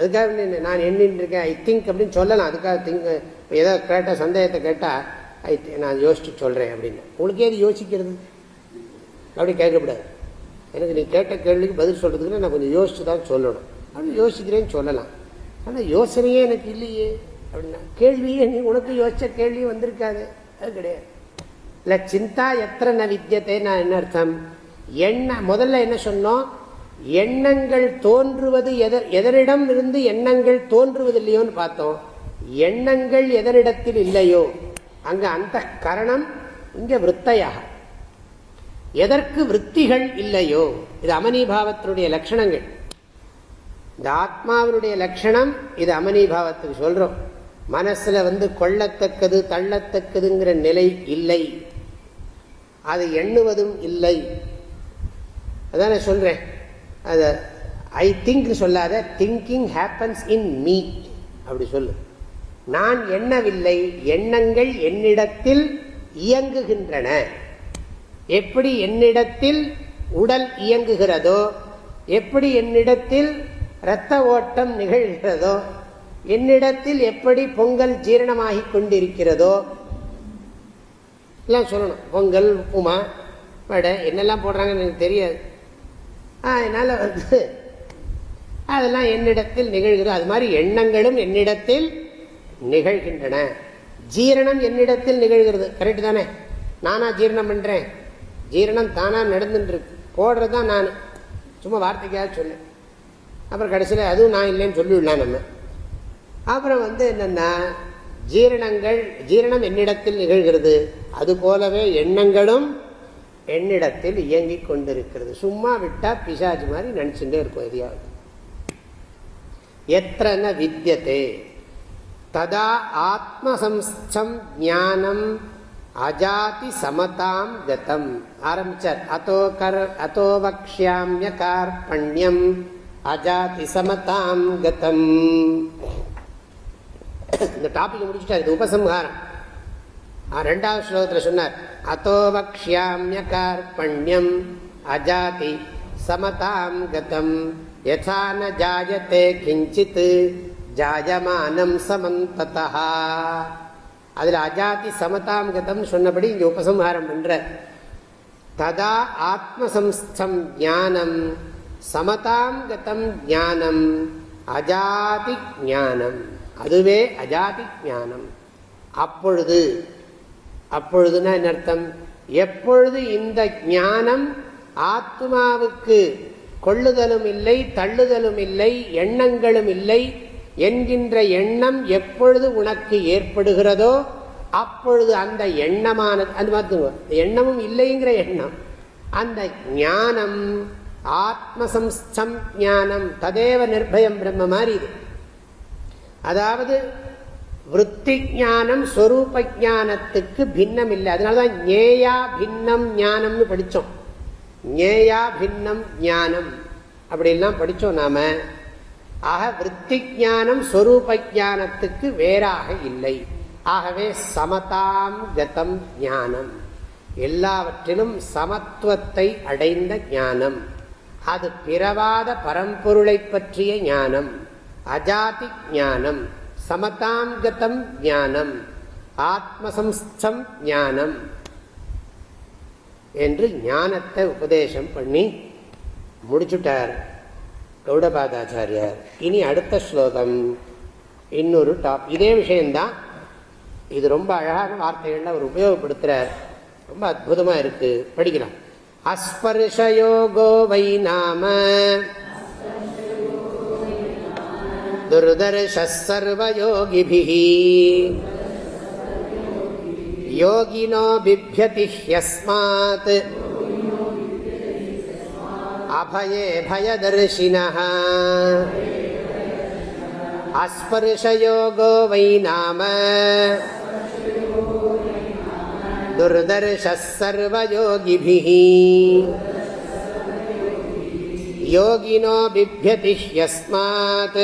அதுக்காக நான் எண்ணின்னு இருக்கேன் ஐ திங்க் அப்படின்னு சொல்லலாம். அதுக்காக திங்க் ஏதோ கேட்டால் சந்தேகத்தை கேட்டால் ஐ நான் யோசிச்சு சொல்கிறேன் அப்படின்னு. உங்களுக்கு ஏது யோசிக்கிறது? அப்படி கேட்கக்கூடாது. எனக்கு நீ கேட்ட கேள்விக்கு பதில் சொல்கிறதுக்கு நான் கொஞ்சம் யோசிச்சு தான் சொல்லணும். அப்படின்னு யோசிக்கிறேன்னு சொல்லலாம். ஆனால் யோசனையே எனக்கு இல்லையே அப்படின்னா கேள்வியே நீ உனக்கு யோசிச்ச கேள்வி வந்திருக்காது. அது கிடையாது. இல்லை சிந்தா எத்தனை ந வித்தியத்தை நான் என்ன அர்த்தம்? என்ன முதல்ல என்ன சொன்னோம்? எண்ணங்கள் தோன்றுவது எதர் எதரிடம் இருந்து எண்ணங்கள் தோன்றுவது இல்லையோன்னு பார்த்தோம். எண்ணங்கள் எதரிடத்தில் இல்லையோ? அங்க அந்த கரணம் இங்க விற்த்தையாக எதற்கு விற்த்திகள் இல்லையோ? இது அமனிபாவத்தினுடைய லட்சணங்கள். இந்த ஆத்மாவினுடைய லட்சணம் இது அமனிபாவத்துக்கு சொல்றோம். மனசுல வந்து கொள்ளத்தக்கது தள்ளத்தக்கதுங்கிற நிலை இல்லை. அது எண்ணுவதும் இல்லை. அதான் சொல்றேன். அது ஐ திங்க் சொல்லாத திங்கிங் ஹேப்பன்ஸ் இன் மீ அப்படி சொல்லு. நான் எண்ணவில்லை எண்ணங்கள் என்னிடத்தில் இயங்குகின்றன. எப்படி என்னிடத்தில் உடல் இயங்குகிறதோ எப்படி என்னிடத்தில் இரத்த ஓட்டம் நிகழ்கிறதோ என்னிடத்தில் எப்படி பொங்கல் ஜீரணமாகிக் கொண்டிருக்கிறதோ எல்லாம் சொல்லணும். பொங்கல் உப்புமா வடை என்னெல்லாம் போடுறாங்கன்னு எனக்கு தெரியாது. அதனால் வந்து அதெல்லாம் என்னிடத்தில் நிகழ்கிறது அது மாதிரி எண்ணங்களும் என்னிடத்தில் நிகழ்கின்றன. ஜீரணம் என்னிடத்தில் நிகழ்கிறது. கரெக்டு தானே? நானா ஜீரணம் பண்ணுறேன் ஜீரணம் தானாக நடந்துட்டுருக்கு போடுறது தான் நான். சும்மா வார்த்தைக்காக சொல்லு. அப்புறம் கடைசியில் அதுவும் நான் இல்லைன்னு சொல்லிவிடலாம் நம்ம. அப்புறம் வந்து என்னென்னா ஜீரணங்கள் ஜீரணம் என்னிடத்தில் நிகழ்கிறது. அது போலவே எண்ணங்களும் என்னிடத்தில் இயங்கி கொண்டிருக்கிறது. சும்மா விட்டா பிசாஜ் மாதிரி நினைச்சுட்டே இருக்கும் எதையாவது. எத்தனை வித்தியதே ததா ஆத்மசம்ஸ்தம் ஞானம் அஜாதி சமதாம் கதம். ஆரம்பிச்சார். அதோ கர் அதோ வக்ஷாமிய கார்பண்யம் அஜாதி சமதாம் கதம். இந்த டாபிக் முடிச்சுட்டார். இது உபசம்ஹாரம். ரெண்டாவது ஸ்லோகத்தில் சொன்னார் அதோ வக்ஷாமிய கார்பண்யம் அஜாதி சமதாம் கதம் யசா ந ஜாயத்தே கிஞ்சித் ஜாயமானம் சமந்ததா அதில் அஜாதி சமதாம் கதம் சொன்னபடி இங்கே உபசம்ஹாரம் பண்ற. ததா ஆத்மசம்ஸ்தம் ஞானம் சமதாம் கதம் ஞானம் அஜாதி ஞானம். அதுவே அஜாதி ஞானம். அப்பொழுது அப்பொழுதுனா என்ன அர்த்தம்? எப்பொழுது இந்த ஞானம் ஆத்மாவுக்கு கொள்ளுதலும் இல்லை தள்ளுதலும் இல்லை எண்ணங்களும் இல்லை என்கின்ற எண்ணம் எப்பொழுது உனக்கு ஏற்படுகிறதோ அப்பொழுது அந்த எண்ணமானது அது பார்த்துங்க எண்ணமும் இல்லைங்கிற எண்ணம். அந்த ஞானம் ஆத்மசம்ஸ்தம் ஞானம் ததேவ நிர்பயம் பிரம்ம மாதிரி அதாவது விற்பி ஜானம் ஸ்வரூப ஜானத்துக்கு பின்னம் இல்லை அதனாலதான் ஞேயா பின்னம் ஞானம்னு படித்தோம் ஞேயா பின்னம் ஞானம் அப்படிலாம் படித்தோம் நாம. ஆக விற்பி ஜானம் ஸ்வரூப ஜானத்துக்கு வேறாக இல்லை. ஆகவே சமதாம் கதம் ஞானம். எல்லாவற்றிலும் சமத்துவத்தை அடைந்த ஞானம். அது பிறவாத பரம்பொருளை பற்றிய ஞானம். அஜாதி ஞானம். சமதாங்கதம் ஞானம் ஆத்மசம்ஸ்தம் ஞானம் என்று ஞானத்தை உபதேசம் பண்ணி முடிச்சுட்டார் கௌடபாதாச்சாரியார். இனி அடுத்த ஸ்லோகம். இன்னொரு டாப் இதே விஷயம்தான். இது ரொம்ப அழகான வார்த்தைகள்ல அவர் உபயோகப்படுத்துறார். ரொம்ப அற்புதமா இருக்கு. படிக்கலாம். அஸ்பர்ஷயோகோ வை நாம. दुर्दर्शः सर्वयोगिभिः योगिनो बिभ्यति ह्यस्मात् अभये भयदर्शिनः अस्पर्शयोगो वै नाम दुर्दर्शः सर्वयोगिभिः योगिनो बिभ्यति ह्यस्मात्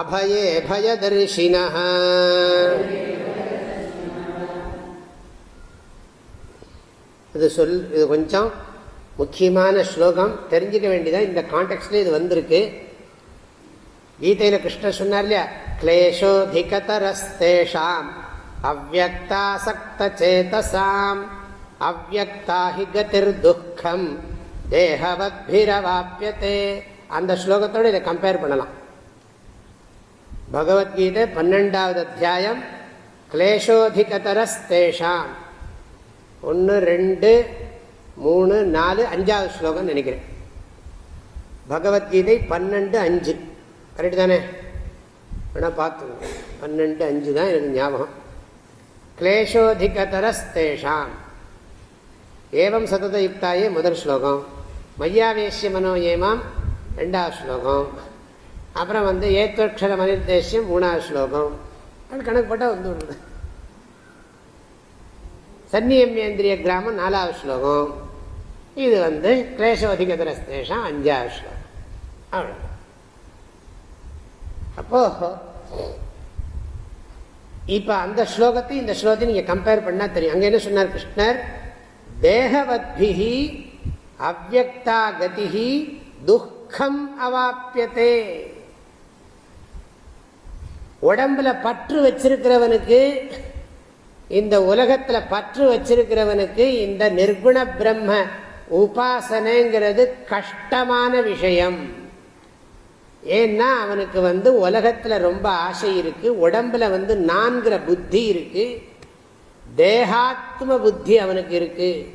அபயே பயதர்ஷின இது சொல் இது கொஞ்சம் முக்கியமான ஸ்லோகம். தெரிஞ்சுக்க வேண்டியதான் இந்த கான்டெக்ட்ல இது வந்திருக்கு. கீதையில கிருஷ்ணர் சொன்னார் இல்லையா? கிளேஷோதிகதரஸ்தேஷாம் அவ்வக்தாசக்த சேதசாம் அவ்வக்தாஹி கதிர் துக்கம் தேகவத்பிரவாப்பியதே அந்த ஸ்லோகத்தோடு இதை கம்பேர் பண்ணலாம். பகவத்கீதை பன்னெண்டாவது அத்தியாயம் கிளேஷோதிகதரஸ்தேஷாம் ஒன்று ரெண்டு மூணு நாலு அஞ்சாவது ஸ்லோகம் நினைக்கிறேன். பகவத்கீதை பன்னெண்டு அஞ்சு. கரெக்டு தானே? வேணா பார்த்துங்க பன்னெண்டு அஞ்சு தான் எனக்கு ஞாபகம். கிளேஷோதிகதரஸ்தேஷாம் ஏவம் சததயுக்தாயே முதல் ஸ்லோகம். மையாவேசிய மனோ ஏமாம் ரெண்டாவது ஸ்லோகம். அப்புறம் வந்து ஏத்வக்ஷர மனிர்தேசியம் மூணாவது ஸ்லோகம் அது கணக்கு போட்டால் வந்து விடுறது சன்னியமேந்திரிய கிராமம் நாலாவது ஸ்லோகம் இது வந்து கிளேசோதிகதரஸ்தேஷம் அஞ்சாவது ஸ்லோகம் அவ்வளோ அப்போ இப்போ அந்த ஸ்லோகத்தை இந்த ஸ்லோகத்தை நீங்க கம்பேர் பண்ணா தெரியும். அங்கே என்ன சொன்னார் கிருஷ்ணர்? தேகவத்பிகி அவ்வக்தா கதிகி துக்கம் அவாப்பியதே உடம்புல பற்று வச்சிருக்கிறவனுக்கு இந்த உலகத்துல பற்று வச்சிருக்கிறவனுக்கு இந்த நிர்குண பிரம்ம உபாசனைங்கிறது கஷ்டமான விஷயம். ஏன்னா அவனுக்கு வந்து உலகத்துல ரொம்ப ஆசை இருக்கு உடம்புல வந்து நான்கிற புத்தி இருக்கு தேகாத்ம புத்தி அவனுக்கு இருக்கு.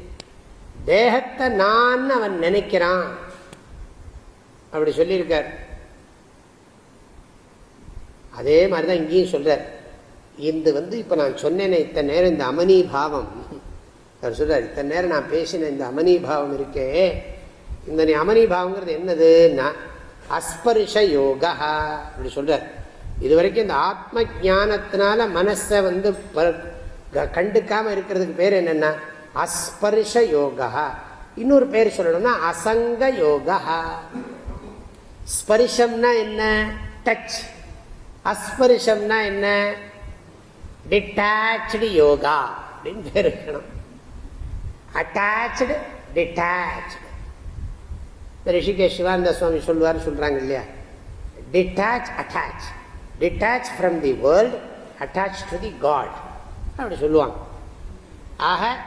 தேகத்தை நான் அவன் நினைக்கிறான். அப்படி சொல்லியிருக்கார். அதே மாதிரி தான் இங்கேயும் சொல்கிறார் இந்த வந்து இப்போ நான் சொன்னேனே இத்தனை நேரம் இந்த அமனி பாவம். அவர் சொல்கிறார் இத்தனை நேரம் நான் பேசின இந்த அமனி பாவம் இருக்கே. இந்த அமனி பாவங்கிறது என்னதுன்னா அஸ்பரிஷ யோகா அப்படி சொல்கிறார் இது வரைக்கும் இந்த ஆத்ம ஜானத்தினால மனசை வந்து கண்டுக்காமல் இருக்கிறதுக்கு பேர் என்னென்னா அஸ்பரிஷ யோகா. இன்னொரு பேர் சொல்லணும்னா அசங்க யோகா. ஸ்பரிஷம்னா என்ன? டச் அஸ்பரிஷம்னா என்ன? டிட்டாச்சு யோகா அப்படின்னு பேர் இருக்கணும் அட்டாச்சு டிட்டாச்சு ரிஷிகேஷ் சிவானந்த சுவாமி சொல்லுவார் சொல்றாங்க இல்லையா? Detach attach detach from the world attach to the God அப்படி சொல்லுவாங்க. ஆக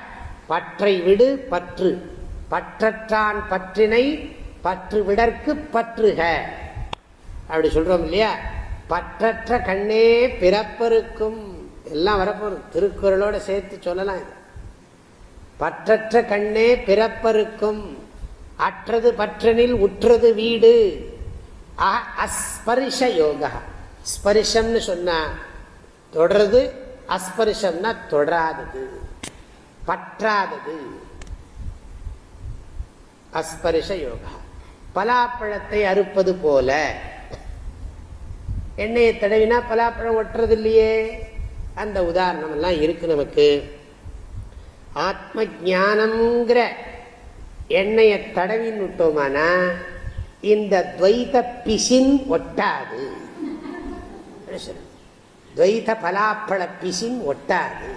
பற்றை விடு பற்று. பற்றற்றான் பற்றினை பற்று விடற்கு பற்றுக. அப்படி சொல்றோம் இல்லையா? பற்றற்ற கண்ணே பிறப்பருக்கும் எல்லாம் வரப்போகுது. திருக்குறளோட சேர்த்து சொல்லலாம் பற்றற்ற கண்ணே பிறப்பருக்கும் அற்றது பற்றனில் உற்றது வீடு. அஸ்பரிஷ யோகா. ஸ்பரிஷம்னு சொன்னா தொடர்றது அஸ்பரிஷம்னா தொடராதது பற்றாதது. அஸ்பரிஷ யோகா. பலாப்பழத்தை அறுப்பது போல எண்ணெயை தடவினா பலாப்பழம் ஒட்டுறது இல்லையே அந்த உதாரணம் எல்லாம் இருக்கு நமக்கு. ஆத்ம ஜானம்ங்கிற எண்ணெயை தடவின்னு விட்டோமானா இந்த துவைத பிசின் ஒட்டாது. துவைத பலாப்பழ பிசின் ஒட்டாது.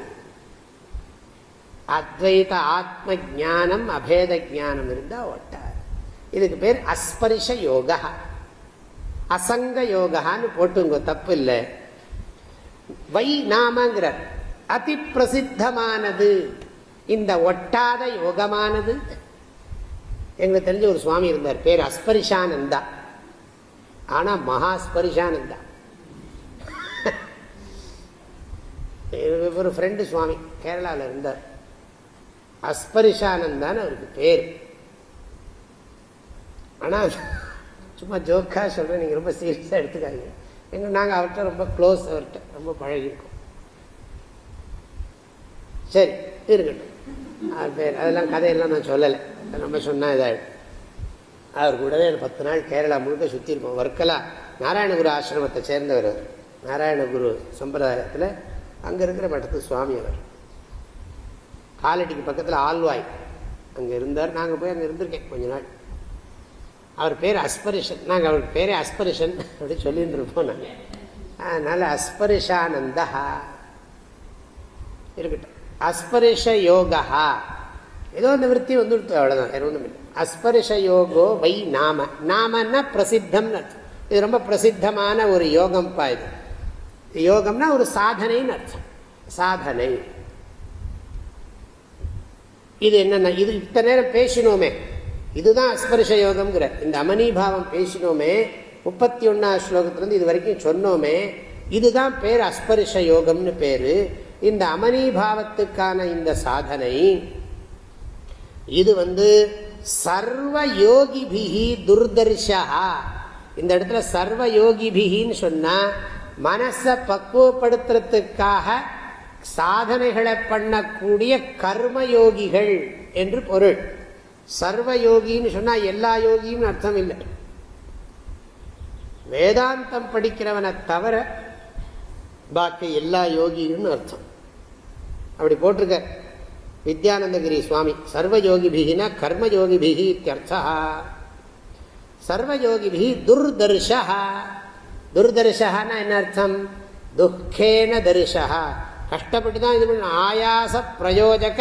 அத்வைத ஆத்ம ஜானம் அபேத ஜானம் இருந்தா ஒட்டாது. இதுக்கு பேர் அஸ்பரிஷ யோகா. அசங்க யோகான்னு போட்டுங்க தப்பு இல்லை வை நாமங்கிறார். அதி பிரசித்தமானது இந்த ஒட்டாத யோகமானது. எங்களுக்கு தெரிஞ்ச ஒரு சுவாமி இருந்தார். பேர் அஸ்பரிஷானந்தா. ஆனா மகாஸ்பரிஷானந்தா. ஒரு ஃப்ரெண்டு சுவாமி. கேரளாவில் இருந்தார். அஸ்பரிஷானந்தான்னு அவருக்கு பேர். ஆனால் சும்மா ஜோக்கா சொல்கிறேன் நீங்கள் ரொம்ப சீரியஸாக எடுத்துக்காங்க ஏன்னா நாங்கள் அவர்கிட்ட ரொம்ப க்ளோஸ் அவர்கிட்ட ரொம்ப பழகிருக்கோம் சரி இருக்கட்டும். அவர் பேர் அதெல்லாம் கதையெல்லாம் நான் சொல்லலை. நம்ம சொன்னால் இதாகிடும் அவர் கூடவே பத்து நாள் கேரளா முழுக்க சுற்றிருக்கோம் வர்க்கலா நாராயணகுரு ஆசிரமத்தை சேர்ந்தவர் அவர். நாராயணகுரு சம்பிரதாயத்தில் அங்கே இருக்கிற மட்டத்து சுவாமி அவர். காலடிக்கு பக்கத்தில் ஆழ்வாய் அங்கே இருந்தார். நாங்கள் போய் அங்கே இருந்திருக்கேன் கொஞ்ச நாள். அவர் பேர் அஸ்பரிஷன். நாங்கள் அவருக்கு பேரே அஸ்பரிஷன் அப்படி சொல்லிட்டு இருப்போம் நாங்கள் அதனால் அஸ்பரிஷானந்தா. இருக்கட்டும். அஸ்பரிஷ யோகா. ஏதோ அந்த விற்பி வந்துடுத்து அவ்வளோதான் வேறு ஒன்றும் இல்லை அஸ்பரிஷ யோகோ வை நாம. நாமன்னா பிரசித்தம் இது ரொம்ப பிரசித்தமான ஒரு யோகம்ப்பா இது. யோகம்னா ஒரு சாதனைன்னு அர்த்தம். சாதனை. இது என்னென்ன இது இத்தனை நேரம் பேசினோமே. இதுதான் அஸ்பரிஷ யோகம்ங்கிற இந்த அமனிபாவம் பேசினோமே முப்பத்தி ஒன்னாம் ஸ்லோகத்திலிருந்து இது வரைக்கும் சொன்னோமே இதுதான் பேர் அஸ்பரிஷ யோகம்னு பேரு. இந்த அமனிபாவத்துக்கான இந்த சாதனை இது வந்து சர்வ யோகிபிகி துர்தர்ஷா இந்த இடத்துல சர்வ யோகிபிகின்னு சொன்னா மனசை பக்குவப்படுத்துறதுக்காக சாதனைகளை பண்ணக்கூடிய கர்மயோகிகள் என்று பொருள். சர்வ யோகின்னு சொன்னா எல்லா யோகியும் அர்த்தம் இல்லை வேதாந்தம் படிக்கிறவனை தவிர பாக்கி எல்லா யோகியும் அர்த்தம். அப்படி போட்டிருக்க. வித்யானந்தகிரி சுவாமி சர்வயோகிபிகின கர்மயோகிபிகி இத்தியர்த்தா. சர்வயோகிபிகி துர்தர்ஷா துர்தர்ஷான்னா என்ன அர்த்தம்? துக்கேன தரிசா கஷ்டப்பட்டு தான் இது பண்ண ஆயாச பிரயோஜக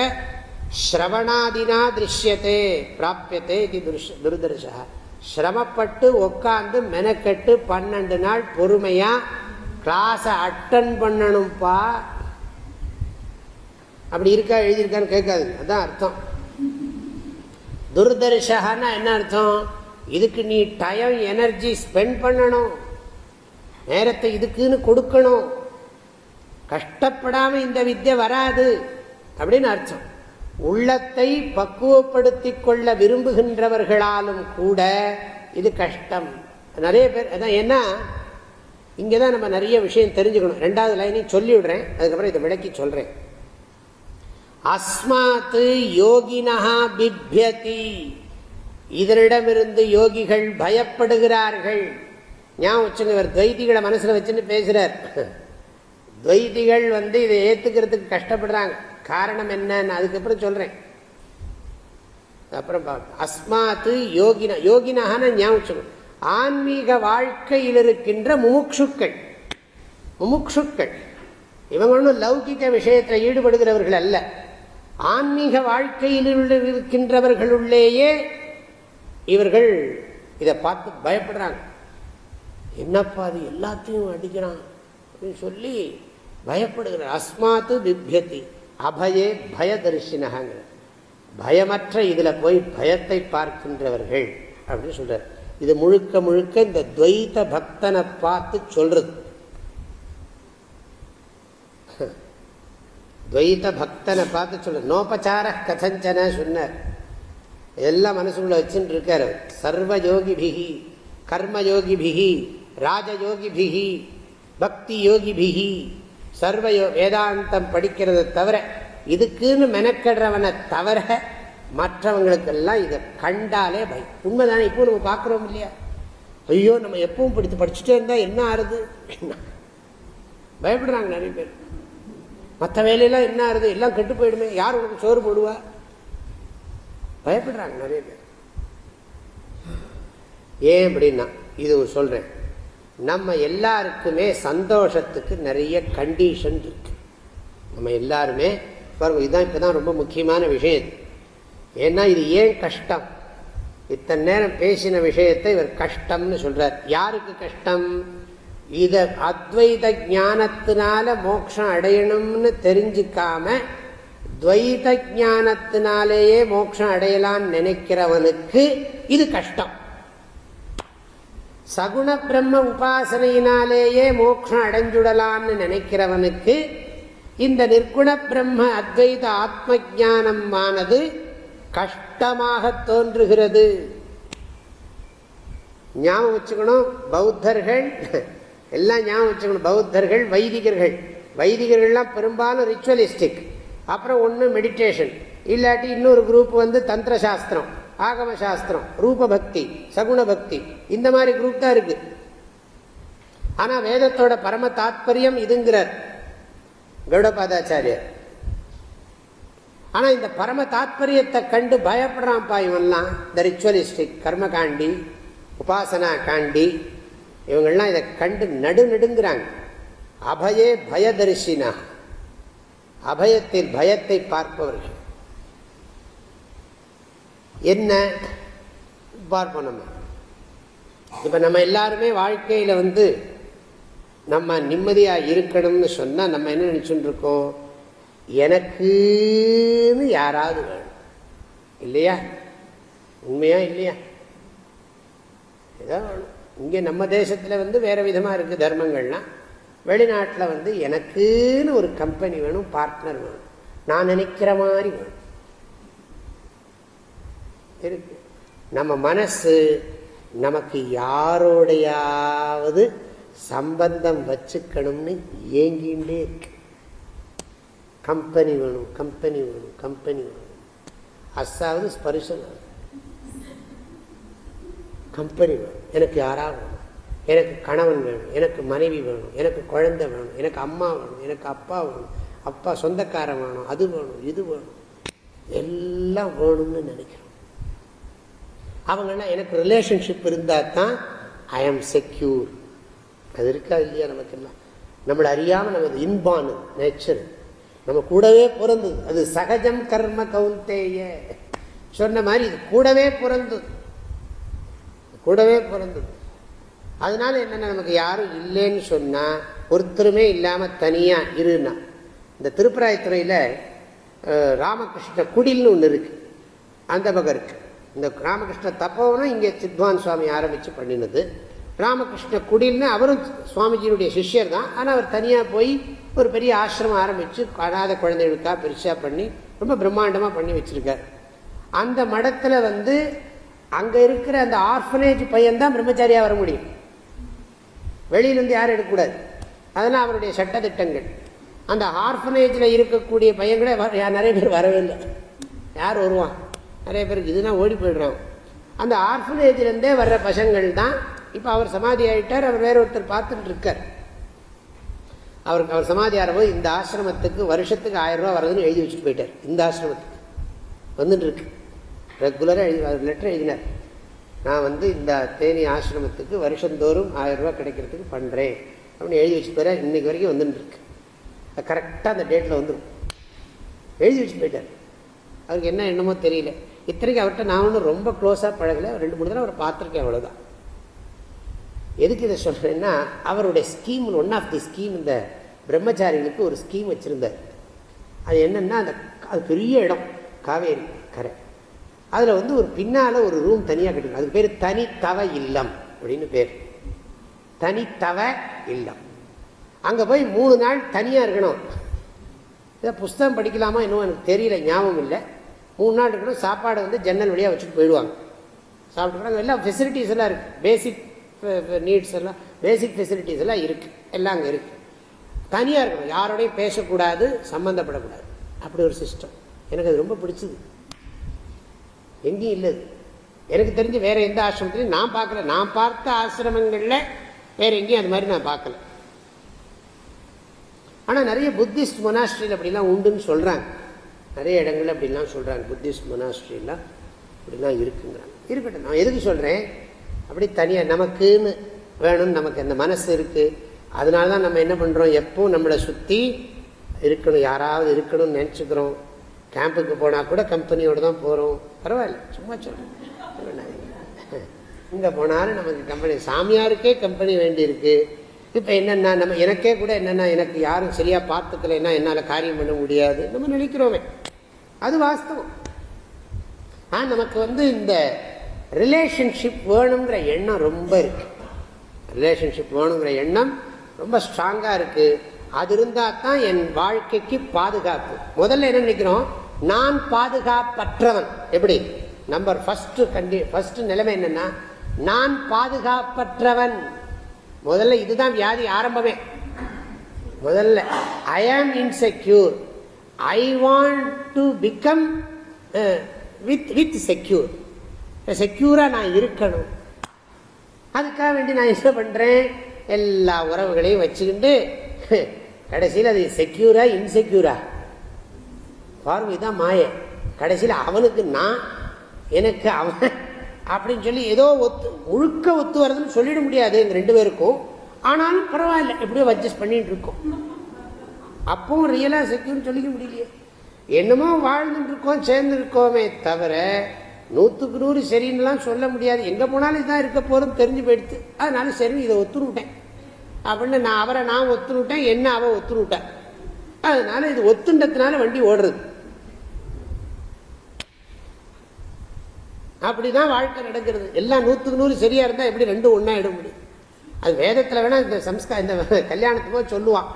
ஸ்ரவணாதினா திருஷ்யத்தே பிராபியத்தே இது துர்தர்ஷா சிரமப்பட்டு உட்காந்து மெனக்கெட்டு பன்னெண்டு நாள் பொறுமையா கிளாஸை அட்டன் பண்ணணும்ப்பா அப்படி இருக்கா எழுதியிருக்கான்னு கேட்காது அதான் அர்த்தம். துர்தர்ஷகன்னா என்ன அர்த்தம்? இதுக்கு நீ டைம் எனர்ஜி ஸ்பெண்ட் பண்ணணும். நேரத்தை இதுக்குன்னு கொடுக்கணும். கஷ்டப்படாமல் இந்த வித்தியை வராது. அப்படின்னு அர்த்தம். உள்ளத்தை பக்குவப்படுத்திக் கொள்ள விரும்புகின்றவர்களாலும் கூட இது கஷ்டம். நிறைய பேர் அதான் ஏன்னா இங்கே தான் நம்ம நிறைய விஷயம் தெரிஞ்சுக்கணும். ரெண்டாவது லைனையும் சொல்லி விடுறேன் அதுக்கப்புறம் இதை விளக்கி சொல்கிறேன் அஸ்மாத்து யோகினா பிப்யதி. இதனிடமிருந்து யோகிகள் பயப்படுகிறார்கள். ஞாபகம் வச்சுங்க இவர் துவைதிகளை மனசில் வச்சுன்னு பேசுகிறார் துவைதிகள் வந்து இதை ஏற்றுக்கிறதுக்கு கஷ்டப்படுறாங்க. காரணம் என்னன்னு அதுக்கப்புறம் சொல்கிறேன் அப்புறம் அஸ்மாத்து யோகினா யோகினான ஞாபகம் ஆன்மீக வாழ்க்கையில் இருக்கின்ற முமுட்சுக்கள் முமுட்சுக்கள் இவங்க ஒன்றும் லௌகிக விஷயத்தில் ஈடுபடுகிறவர்கள் அல்ல. ஆன்மீக வாழ்க்கையில் இருக்கின்றவர்களுள்ளேயே இவர்கள் இதை பார்த்து பயப்படுறாங்க. என்னப்பா அது எல்லாத்தையும் அடிக்கிறான் அப்படின்னு சொல்லி பயப்படுகிறார். அஸ்மாத்து பிப்யதி. அபயே பயதர்ஷினகாங்கிற பயமற்ற இதில் போய் பயத்தை பார்க்கின்றவர்கள். அப்படின்னு சொல்கிறார் இது முழுக்க முழுக்க இந்த துவைத்த பக்தனை பார்த்து சொல்றது. துவைத்த பக்தனை பார்த்து சொல்ற நோபச்சார கதஞ்சன சொன்னார். எல்லாம் மனசுக்குள்ள வச்சுட்டு இருக்காரு சர்வ யோகிபிகி கர்ம யோகிபிகி ராஜயோகிபிகி பக்தி யோகிபிகி சர்வயோ வேதாந்தம் படிக்கிறத தவிர இதுக்குன்னு மெனக்கடுறவனை தவிர மற்றவங்களுக்கெல்லாம் இதை கண்டாலே பயம். உண்மைதானே? இப்போ நம்ம பார்க்குறோம் இல்லையா? ஐயோ நம்ம எப்பவும் படித்து படிச்சுட்டே இருந்தால் என்ன ஆறுது? பயப்படுறாங்க நிறைய பேர். மற்ற வேலையெல்லாம் என்ன ஆறுது? எல்லாம் கெட்டு போயிடுமே. யார் உனக்கு சோறு போடுவா? பயப்படுறாங்க நிறைய பேர். ஏன் அப்படின்னா இது சொல்கிறேன் நம்ம எல்லாருக்குமே சந்தோஷத்துக்கு நிறைய கண்டிஷன் இருக்கு. நம்ம எல்லாருமே பாருங்க இதுதான் இப்போ தான் ரொம்ப முக்கியமான விஷயம். ஏன்னா இது ஏன் கஷ்டம்? இத்தனை நேரம் பேசின விஷயத்தை இவர் கஷ்டம்னு சொல்றார். யாருக்கு கஷ்டம்? இத அத்வைத ஞானத்தினால மோட்சம் அடையணும்னு தெரிஞ்சுக்காம துவைத ஞானத்தினாலேயே மோட்சம் அடையலான்னு நினைக்கிறவனுக்கு இது கஷ்டம். சகுண பிரம்ம உபாசனையினாலேயே மோட்சம் அடைஞ்சுடலான்னு நினைக்கிறவனுக்கு இந்த நிர்குண பிரம்ம அத்வைத ஆத்ம ஜானமானது கஷ்டமாக தோன்றுகிறது. ஞாபகம் வச்சுக்கணும் பௌத்தர்கள் எல்லாம் ஞாபகம் வச்சுக்கணும் பௌத்தர்கள் வைதிகர்கள். வைதிகர்கள்லாம் பெரும்பாலும் ரிச்சுவலிஸ்டிக் அப்புறம் ஒன்று மெடிடேஷன் இல்லாட்டி இன்னொரு குரூப் வந்து தந்திர சாஸ்திரம் ஆகம சாஸ்திரம் ரூப பக்தி சகுண பக்தி இந்த மாதிரி குரூப் தான் இருக்கு. ஆனா வேதத்தோட பரம தாத்பரியம் இதுங்கிறார் கௌடபாதாச்சாரியர். ஆனா இந்த பரம தாத்பரியத்தை கண்டு பயப்படுறான்ப்பா இவன்லாம் இந்த ரிச்சுவலிஸ்டிக் கர்மகாண்டி உபாசனா காண்டி இவங்கள்லாம் இதை கண்டு நடு நடுங்கிறாங்க. அபயே பயதரிசினா அபயத்தில் பயத்தை பார்ப்பவர்கள். என்ன? பார்ப்போம் நம்ம. இப்ப நம்ம எல்லாருமே வாழ்க்கையில வந்து நம்ம நிம்மதியா இருக்கணும்னு சொன்னா நம்ம என்ன நினைச்சுட்டு இருக்கோம் எனக்குன்னு யாராவது வேணும். இல்லையா? உண்மையா இல்லையா? ஏதோ வேணும். இங்கே நம்ம தேசத்தில் வந்து வேற விதமாக இருக்குது தர்மங்கள்லாம் வெளிநாட்டில் வந்து எனக்குன்னு ஒரு கம்பெனி வேணும் பார்ட்னர் வேணும். நான் நினைக்கிற மாதிரி வேணும். இருக்கு. நம்ம மனசு நமக்கு யாரோடையாவது சம்பந்தம் வச்சுக்கணும்னு ஏங்கிண்டே இருக்கு. கம்பெனி வேணும் கம்பெனி வேணும் கம்பெனி வேணும். அஸ்ஸாவது ஸ்பரிசம் கம்பெனி வேணும். எனக்கு யாராக வேணும். எனக்கு கணவன் வேணும். எனக்கு மனைவி வேணும். எனக்கு குழந்தை வேணும். எனக்கு அம்மா வேணும். எனக்கு அப்பா வேணும். அப்பா சொந்தக்காரன் வேணும். அது வேணும் இது வேணும். எல்லாம் வேணும்னு நினைக்கிறேன் அவங்கன்னா எனக்கு ரிலேஷன்ஷிப் இருந்தால் தான் ஐ ஆம் செக்யூர் அது இருக்கா இல்லையா நமக்கெல்லாம்? நம்மளை அறியாமல் நமது இன்பானு நேச்சர் நம்ம கூடவே பிறந்தது. அது சகஜம் கர்ம கவுந்தேய சொன்ன மாதிரி இது கூடவே பிறந்தது. கூடவே பிறந்தது. அதனால என்னென்ன நமக்கு யாரும் இல்லைன்னு சொன்னால் ஒருத்தருமே இல்லாமல் தனியாக இருன்னா இந்த திருப்பராயத்துறையில் ராமகிருஷ்ண குடில்னு ஒன்று இருக்குது அந்த பக்கம் இருக்குது இந்த ராமகிருஷ்ண தப்பவனும் இங்கே சித்வான் சுவாமி ஆரம்பித்து பண்ணினது. ராமகிருஷ்ண குடில்னு அவரும் சுவாமிஜியினுடைய சிஷ்யர் தான். ஆனால் அவர் தனியாக போய் ஒரு பெரிய ஆசிரமம் ஆரம்பித்து அனாத குழந்தைகளுக்காக பெருசாக பண்ணி ரொம்ப பிரம்மாண்டமாக பண்ணி வச்சுருக்கார். அந்த மடத்தில் வந்து அங்கே இருக்கிற அந்த ஆர்ஃபனேஜ் பையன்தான் பிரம்மச்சாரியாக வர முடியும். வெளியிலேருந்து யாரும் எடுக்கக்கூடாது. அதெல்லாம் அவருடைய சட்டத்திட்டங்கள். அந்த ஆர்ஃபனேஜில் இருக்கக்கூடிய பையன்களே நிறைய பேர் வரவே இல்லை. யார் வருவான்? நிறைய பேருக்கு இதுனா ஓடி போயிடுறான் அந்த ஆர்ஃபனேஜ்லேருந்தே வர்ற பசங்கள் தான் இப்போ அவர் சமாதி ஆகிட்டார் அவர் வேற ஒருத்தர் பார்த்துட்டு இருக்கார். அவருக்கு அவர் சமாதி ஆகிறபோது இந்த ஆசிரமத்துக்கு வருஷத்துக்கு ஆயிரம் ரூபா வருதுன்னு எழுதி வச்சுட்டு போயிட்டார். இந்த ஆசிரமத்துக்கு. வந்துட்டு இருக்கு. ரெகுலராக எழுதி அவர் லெட்டர் எழுதினார். நான் வந்து இந்த தேனி ஆசிரமத்துக்கு வருஷந்தோறும் ஆயிரம் ரூபா கிடைக்கிறதுக்கு பண்ணுறேன் அப்படின்னு எழுதி வச்சுட்டு போயிட்டார். இன்னைக்கு வரைக்கும் வந்துட்டு இருக்கு. கரெக்டாக அந்த டேட்டில் வந்துடும் எழுதி வச்சு போயிட்டார். அவருக்கு என்ன என்னமோ தெரியல. இத்தனைக்கு அவர்கிட்ட நான் ஒன்றும் ரொம்ப க்ளோஸாக பழகலை. ரெண்டு மூணு தடவை அவரை பார்த்துருக்கேன் அவ்வளோதான் எதுக்கு இதை சொல்கிறேன்னா அவருடைய scheme one of the scheme இந்த பிரம்மச்சாரிகளுக்கு ஒரு ஸ்கீம் வச்சுருந்தார். அது என்னென்னா அந்த அது பெரிய இடம் காவேரி கரை. அதில் வந்து ஒரு பின்னால் ஒரு ரூம் தனியாக கட்டணும் அதுக்கு பேர் தனித்தவ இல்லம் அப்படின்னு பேர். தனித்தவ இல்லம். அங்கே போய் மூணு நாள் தனியாக இருக்கணும். இதை புஸ்தகம் படிக்கலாமா இன்னும் எனக்கு தெரியல ஞாபகம் இல்லை. மூணு நாள் இருக்கணும் சாப்பாடை வந்து ஜன்னல் வழியாக வச்சுட்டு போயிடுவாங்க. சாப்பிட்டு எல்லாம் ஃபெசிலிட்டிஸ் எல்லாம் இருக்குது பேசிக் நீட்ஸ் எல்லாம் பேசிக் ஃபெசிலிட்டிஸ் எல்லாம் இருக்குது எல்லாம் அங்கே இருக்குது தனியாக இருக்கணும். யாரோடையும் பேசக்கூடாது சம்மந்தப்படக்கூடாது அப்படி ஒரு சிஸ்டம் எனக்கு அது ரொம்ப பிடிச்சது. எங்கேயும் இல்லை எனக்கு தெரிஞ்சு வேற எந்த ஆசிரமத்திலையும் நான் பார்க்கல. நான் பார்த்த ஆசிரமங்களில் வேற எங்கேயும் அது மாதிரி நான் பார்க்கல. ஆனால் நிறைய புத்திஸ்ட் மொனாஸ்ட்ரியில் அப்படிலாம் உண்டுன்னு சொல்கிறாங்க நிறைய இடங்கள்ல அப்படிலாம் சொல்கிறாங்க புத்திஸ்ட் மொனாஸ்ட்ரிலாம் இப்படிலாம் இருக்குங்கிறாங்க இருக்கட்டும் நான் எதுக்கு சொல்கிறேன் அப்படி தனியாக நமக்குன்னு வேணும்னு நமக்கு அந்த மனசு இருக்குது அதனால தான் நம்ம என்ன பண்ணுறோம் எப்பவும் நம்மளை சுற்றி இருக்கணும். யாராவது இருக்கணும்னு நினச்சிக்கிறோம். கேம்புக்கு போனால் கூட கம்பெனியோடு தான் போகிறோம் பரவாயில்ல சும்மா சொல்கிறேன் இங்கே போனாலும் நமக்கு கம்பெனி சாமியாருக்கே கம்பெனி வேண்டியிருக்கு. இப்போ என்னென்னா நம்ம எனக்கே கூட என்னென்னா எனக்கு யாரும் சரியாக பார்த்துக்கலைன்னா என்னால் காரியம் பண்ண முடியாது. நம்ம நினைக்கிறோமே. அது வாஸ்தவம். ஆ நமக்கு வந்து இந்த ரிலேஷன்ஷிப் வேணுங்கிற எண்ணம் ரொம்ப இருக்கு. ரிலேஷன்ஷிப் வேணுங்கிற எண்ணம் ரொம்ப ஸ்ட்ராங்காக இருக்குது அது இருந்தால் தான் என் வாழ்க்கைக்கு பாதுகாப்பு. முதல்ல என்ன நினைக்கிறோம்? நான் பாதுகாப்பற்றவன். எப்படி? நம்பர் ஃபர்ஸ்ட் கண்டி ஃபர்ஸ்ட் நிலைமை என்னென்னா நான் பாதுகாப்பற்றவன். முதல்ல இதுதான் வியாதி ஆரம்பமே. முதல்ல I am insecure I want to become with with secure செக்யூராக நான் இருக்கணும். அதுக்காக வேண்டி நான் என்ன பண்ணுறேன் எல்லா உறவுகளையும் வச்சுக்கிட்டு கடைசியில் அது செக்யூரா இன்செக்யூரா பார்வை தான் மாய. கடைசியில் அவனுக்கு நான் எனக்கு அவன் அப்படின்னு சொல்லி ஏதோ ஒத்து முழுக்க ஒத்து வருதுன்னு சொல்லிட முடியாது எங்க ரெண்டு பேருக்கும். ஆனாலும் பரவாயில்ல எப்படியோ அட்ஜஸ்ட் பண்ணிட்டு இருக்கோம். அப்பவும் ரியலாக செக்யூர்னு சொல்லிக்க முடியலையே. என்னமோ வாழ்ந்துட்டு இருக்கோம் சேர்ந்து இருக்கோமே தவிர நூற்றுக்கு நூறு சரின்னுலாம் சொல்ல முடியாது. எங்கே போனாலும் இதுதான் இருக்க போகிறோம் தெரிஞ்சு போயிடுத்து. அதனால சரி இதை ஒத்துனுட்டேன் அப்படின்னு நான் அவரை நான் ஒத்துனுட்டேன் என்ன அவ ஒத்துனுட்டேன் அதனால இது ஒத்துண்டதுனால வண்டி ஓடுறது. அப்படிதான் வாழ்க்கை நடக்கிறது. எல்லாம் நூற்றுக்கு நூறு சரியா இருந்தா எப்படி ரெண்டும் ஒன்னா இட முடியும்? அது வேதத்துல வேணா இந்த சம்ஸ்கா இந்த கல்யாணத்துக்கு சொல்லுவான்.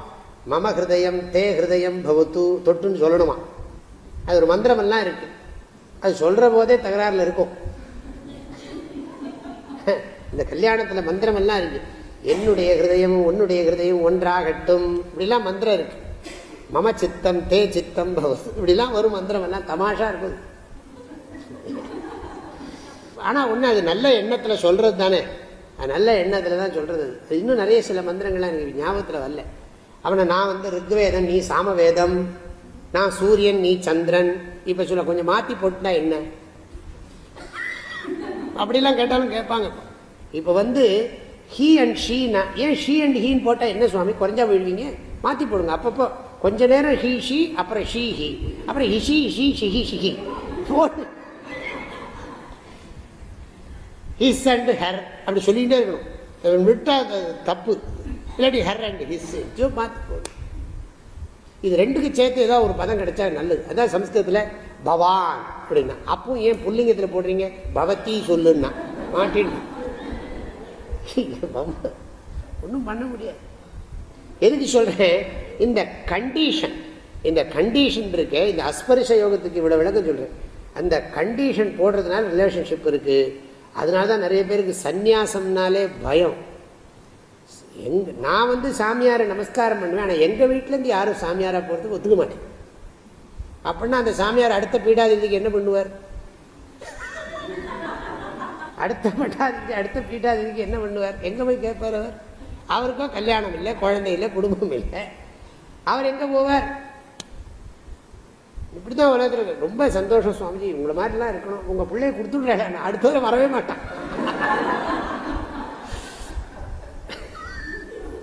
மம ஹிருதயம் தே ஹிருதயம் பவத்து தொட்டுன்னு சொல்லணுமா அது ஒரு மந்திரம் எல்லாம் இருக்கு. அது சொல்ற போதே தகராறுல இருக்கும். இந்த கல்யாணத்துல மந்திரம் எல்லாம் இருக்கு. என்னுடைய ஹிருதயம் உன்னுடைய ஹிருதயம் ஒன்றாகட்டும் இப்படிலாம் மந்திரம் இருக்கு. மம சித்தம் தே சித்தம் பவத்து இப்படிலாம் வரும் மந்திரம் எல்லாம் தமாஷா இருக்கும் ஆனால் ஒன்று அது நல்ல எண்ணத்தில் சொல்கிறது தானே. அது நல்ல எண்ணத்தில் தான் சொல்கிறது அது இன்னும் நிறைய சில மந்திரங்கள்லாம் எனக்கு ஞாபகத்தில் வரல. அவனை நான் வந்து ருக்வேதம் நீ சாமவேதம் நான் சூரியன் நீ சந்திரன் இப்போ சொல்ல கொஞ்சம் மாற்றி போட்டுனா என்ன? அப்படிலாம் கேட்டாலும் கேட்பாங்க. இப்போ வந்து ஹீ அண்ட் ஷீனா ஏன் ஷீ அண்ட் ஹீன்னு போட்டால் என்ன சுவாமி? குறைஞ்சா விழுவீங்க மாற்றி போடுங்க. அப்பப்போ கொஞ்ச நேரம் ஹீ ஷீ அப்புறம் ஷீ ஹி அப்புறம் ஹிஷி ஹி ஷிஹி ஷிஹி போட்டு ஹிஸ் அண்ட் ஹர் அப்படி சொல்லிகிட்டே இருக்கணும் விட்டா தப்பு. இல்லாட்டி ஹர் அண்ட் ஹிஸ் ஜோ மாற்றி போடு. இது ரெண்டுக்கு சேர்த்து ஏதாவது ஒரு பதம் கிடைச்சா நல்லது. அதான் சம்ஸ்கிருதத்தில் பவான் அப்படின்னா. அப்பவும் ஏன் புல்லிங்கத்தில் போடுறீங்க? பவத்தி சொல்லுன்னா. மாட்டின்னு ஒன்றும் பண்ண முடியாது. எதுக்கு சொல்றேன்? இந்த கண்டிஷன் இந்த கண்டிஷன் இருக்கு இந்த அஸ்பரிச யோகத்துக்கு இவ்வளவு விளக்கம் சொல்றேன். அந்த கண்டிஷன் போடுறதுனால ரிலேஷன்ஷிப் இருக்கு. அதனால தான் நிறைய பேருக்கு சந்நியாசம்னாலே பயம். எங் நான் வந்து சாமியாரை நமஸ்காரம் பண்ணுவேன் ஆனால் எங்கள் வீட்டிலேருந்து யாரும் சாமியாராக போகிறதுக்கு ஒத்துக்க மாட்டேன். அப்படின்னா அந்த சாமியார் அடுத்த பீடாதிபதிக்கு என்ன பண்ணுவார்? அடுத்த பட்டாதிக்கு அடுத்த பீட்டாதிக்கு என்ன பண்ணுவார்? எங்கே போய் கேட்பார் அவர்? அவருக்கும் கல்யாணம் இல்லை குழந்தை இல்லை குடும்பம் இல்லை. அவர் எங்கே போவார்? இப்படி தான் உலகத்தில் ரொம்ப சந்தோஷம் சுவாமிஜி. உங்களை மாதிரிலாம் இருக்கணும். உங்கள் பிள்ளைய கொடுத்துட்றேன். அடுத்த வரவே மாட்டான்.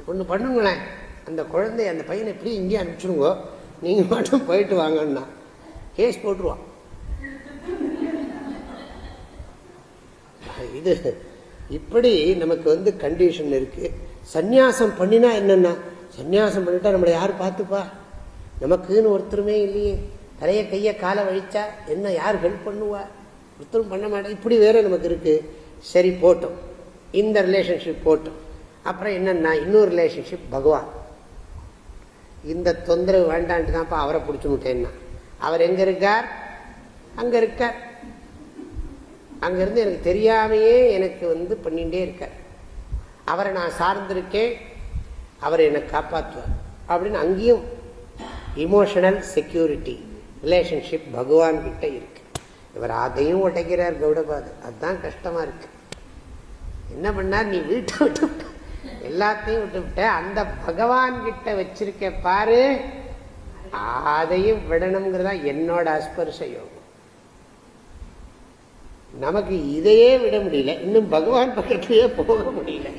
ஒன்று பண்ணுங்களேன். அந்த குழந்தை அந்த பையனை எப்படி இங்கேயே அனுப்பிச்சிடுங்கோ. நீங்கள் மட்டும் போயிட்டு வாங்கன்னா கேஸ் போட்டுருவான் இது இப்படி நமக்கு வந்து கண்டிஷன் இருக்கு. சந்நியாசம் பண்ணினா என்னென்னா? சந்நியாசம் பண்ணிட்டா நம்மளை யார் பார்த்துப்பா? நமக்குன்னு ஒருத்தருமே இல்லையே. நிறைய கையை காலை வழிச்சா என்ன யார் ஹெல்ப் பண்ணுவா? ஒருத்தரும் பண்ண மாட்டேன் இப்படி வேற நமக்கு இருக்கு. சரி போட்டோம். இந்த ரிலேஷன்ஷிப் போட்டோம். அப்புறம் என்னன்னா இன்னொரு ரிலேஷன்ஷிப் பகவான். இந்த தொந்தரவு வேண்டான்ட்டு தான்ப்பா அவரை பிடிச்சு விட்டேன்னா. அவர் எங்க இருக்கார்? அங்க இருக்கார். அங்கிருந்து எனக்கு தெரியாமையே எனக்கு வந்து பண்ணிகிட்டே இருக்கார். அவரை நான் சார்ந்திருக்கேன். அவரை என்னை காப்பாற்றுவார். அப்படின்னு அங்கேயும் இமோஷனல் செக்யூரிட்டி ரிலேஷன்ஷிப் பகவான் கிட்ட இருக்கு. இவர் அதையும் உடைக்கிறார் கௌடபாது. அதுதான் கஷ்டமா இருக்கு. என்ன பண்ணார்? நீ வீட்டை விட்டு எல்லாத்தையும் விட்டு விட்ட. அந்த பகவான் கிட்ட வச்சிருக்க பாரு அதையும் விடணுங்கிறதா என்னோட அஸ்பர்ஷ யோகம். நமக்கு இதையே விட முடியல. இன்னும் பகவான் பக்கத்திலேயே போக முடியல.